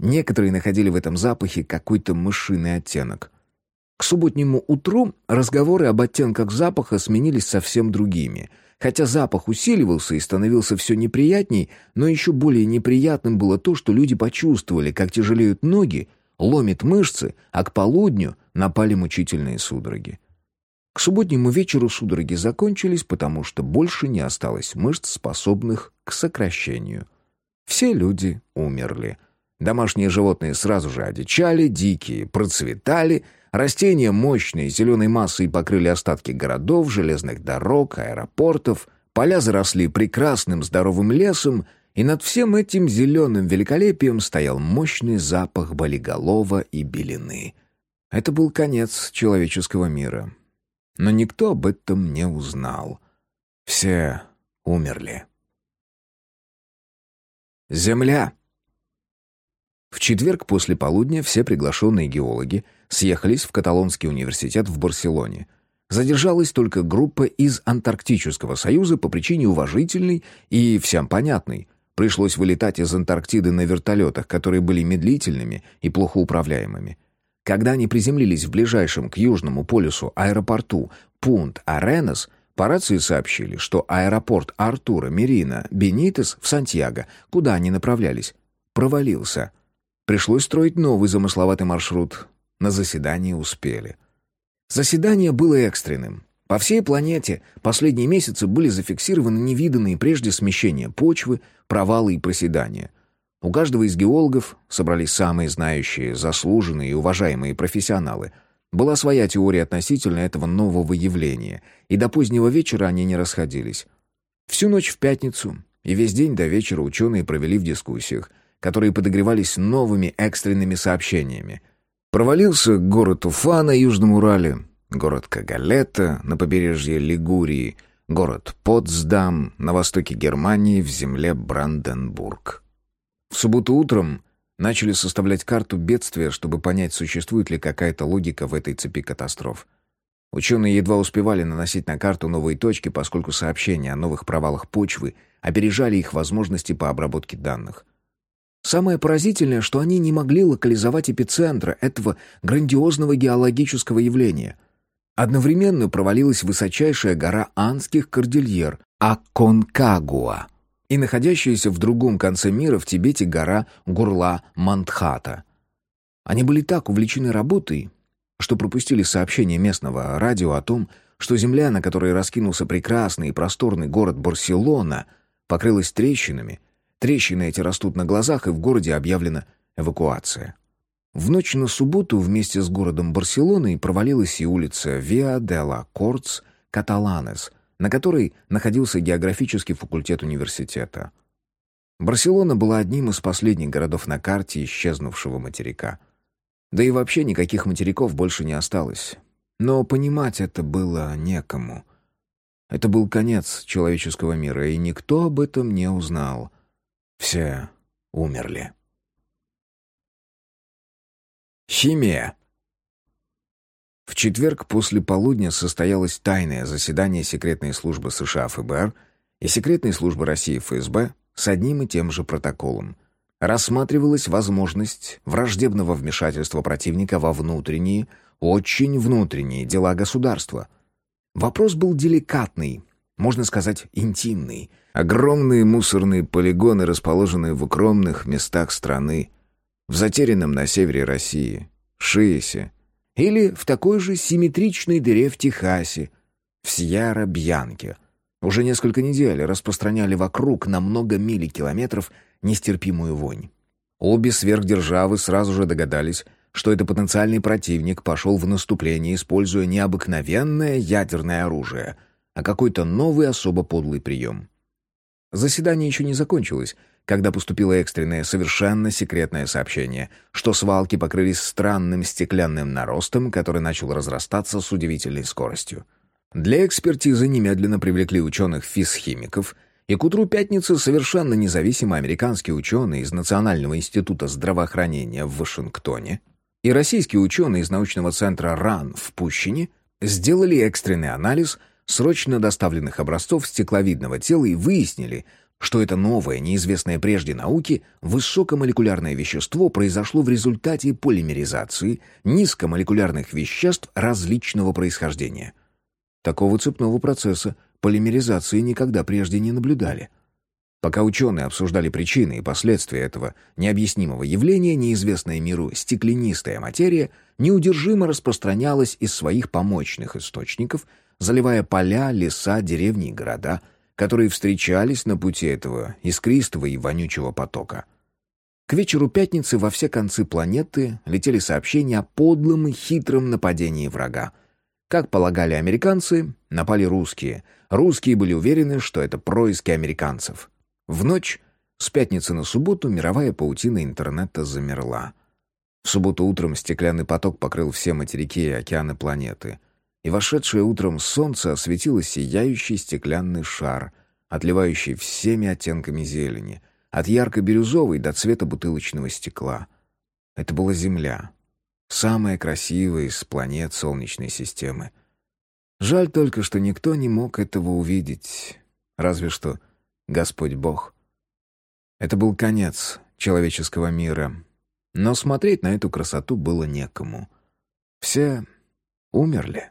Некоторые находили в этом запахе какой-то мышиный оттенок. К субботнему утру разговоры об оттенках запаха сменились совсем другими. Хотя запах усиливался и становился все неприятней, но еще более неприятным было то, что люди почувствовали, как тяжелеют ноги, ломит мышцы, а к полудню напали мучительные судороги. К субботнему вечеру судороги закончились, потому что больше не осталось мышц, способных к сокращению. Все люди умерли. Домашние животные сразу же одичали, дикие процветали, растения мощной зеленой массой покрыли остатки городов, железных дорог, аэропортов, поля заросли прекрасным здоровым лесом, и над всем этим зеленым великолепием стоял мощный запах болиголова и белины. Это был конец человеческого мира. Но никто об этом не узнал. Все умерли. Земля. В четверг после полудня все приглашенные геологи съехались в Каталонский университет в Барселоне. Задержалась только группа из Антарктического союза по причине уважительной и всем понятной – Пришлось вылетать из Антарктиды на вертолетах, которые были медлительными и плохо управляемыми. Когда они приземлились в ближайшем к Южному полюсу аэропорту Пунт-Аренас, по рации сообщили, что аэропорт Артура Мерина Бенитес в Сантьяго, куда они направлялись, провалился. Пришлось строить новый замысловатый маршрут. На заседание успели. Заседание было экстренным. По всей планете последние месяцы были зафиксированы невиданные прежде смещения почвы, провалы и проседания. У каждого из геологов собрались самые знающие, заслуженные и уважаемые профессионалы. Была своя теория относительно этого нового явления, и до позднего вечера они не расходились. Всю ночь в пятницу и весь день до вечера ученые провели в дискуссиях, которые подогревались новыми экстренными сообщениями. Провалился город Уфа на Южном Урале, город Кагалета на побережье Лигурии, город Потсдам на востоке Германии в земле Бранденбург. В субботу утром начали составлять карту бедствия, чтобы понять, существует ли какая-то логика в этой цепи катастроф. Ученые едва успевали наносить на карту новые точки, поскольку сообщения о новых провалах почвы опережали их возможности по обработке данных. Самое поразительное, что они не могли локализовать эпицентра этого грандиозного геологического явления. Одновременно провалилась высочайшая гора Анских кордильер Аконкагуа и находящаяся в другом конце мира в Тибете гора Гурла-Мандхата. Они были так увлечены работой, что пропустили сообщение местного радио о том, что земля, на которой раскинулся прекрасный и просторный город Барселона, покрылась трещинами. Трещины эти растут на глазах, и в городе объявлена эвакуация. В ночь на субботу вместе с городом Барселоной провалилась и улица Виа де ла Кортс Каталанес, на которой находился географический факультет университета. Барселона была одним из последних городов на карте исчезнувшего материка. Да и вообще никаких материков больше не осталось. Но понимать это было некому. Это был конец человеческого мира, и никто об этом не узнал. Все умерли. Химия. В четверг после полудня состоялось тайное заседание секретной службы США ФБР и секретной службы России ФСБ с одним и тем же протоколом — рассматривалась возможность враждебного вмешательства противника во внутренние, очень внутренние дела государства. Вопрос был деликатный, можно сказать, интимный. Огромные мусорные полигоны, расположенные в укромных местах страны, в затерянном на севере России, Шиесе, или в такой же симметричной дыре в Техасе, в Сьерра-Бьянке, уже несколько недель распространяли вокруг на много миль километров нестерпимую вонь. Обе сверхдержавы сразу же догадались, что это потенциальный противник пошел в наступление, используя не обыкновенное ядерное оружие, а какой-то новый особо подлый прием. Заседание еще не закончилось, когда поступило экстренное, совершенно секретное сообщение, что свалки покрылись странным стеклянным наростом, который начал разрастаться с удивительной скоростью. Для экспертизы немедленно привлекли ученых-физхимиков — и к утру пятницы совершенно независимые американские ученые из Национального института здравоохранения в Вашингтоне и российские ученые из научного центра РАН в Пущине сделали экстренный анализ срочно доставленных образцов стекловидного тела и выяснили, что это новое, неизвестное прежде науке, высокомолекулярное вещество произошло в результате полимеризации низкомолекулярных веществ различного происхождения. Такого цепного процесса – полимеризации никогда прежде не наблюдали. Пока ученые обсуждали причины и последствия этого необъяснимого явления, неизвестная миру стеклянистая материя неудержимо распространялась из своих помощных источников, заливая поля, леса, деревни и города, которые встречались на пути этого искристого и вонючего потока. К вечеру пятницы во все концы планеты летели сообщения о подлом и хитром нападении врага — как полагали американцы, напали русские. Русские были уверены, что это происки американцев. В ночь с пятницы на субботу мировая паутина интернета замерла. В субботу утром стеклянный поток покрыл все материки и океаны планеты. И вошедшее утром солнце осветило сияющий стеклянный шар, отливающий всеми оттенками зелени, от ярко-бирюзовой до цвета бутылочного стекла. Это была Земля, Самая красивая из планет Солнечной системы. Жаль только, что никто не мог этого увидеть. Разве что Господь Бог. Это был конец человеческого мира. Но смотреть на эту красоту было некому. Все умерли.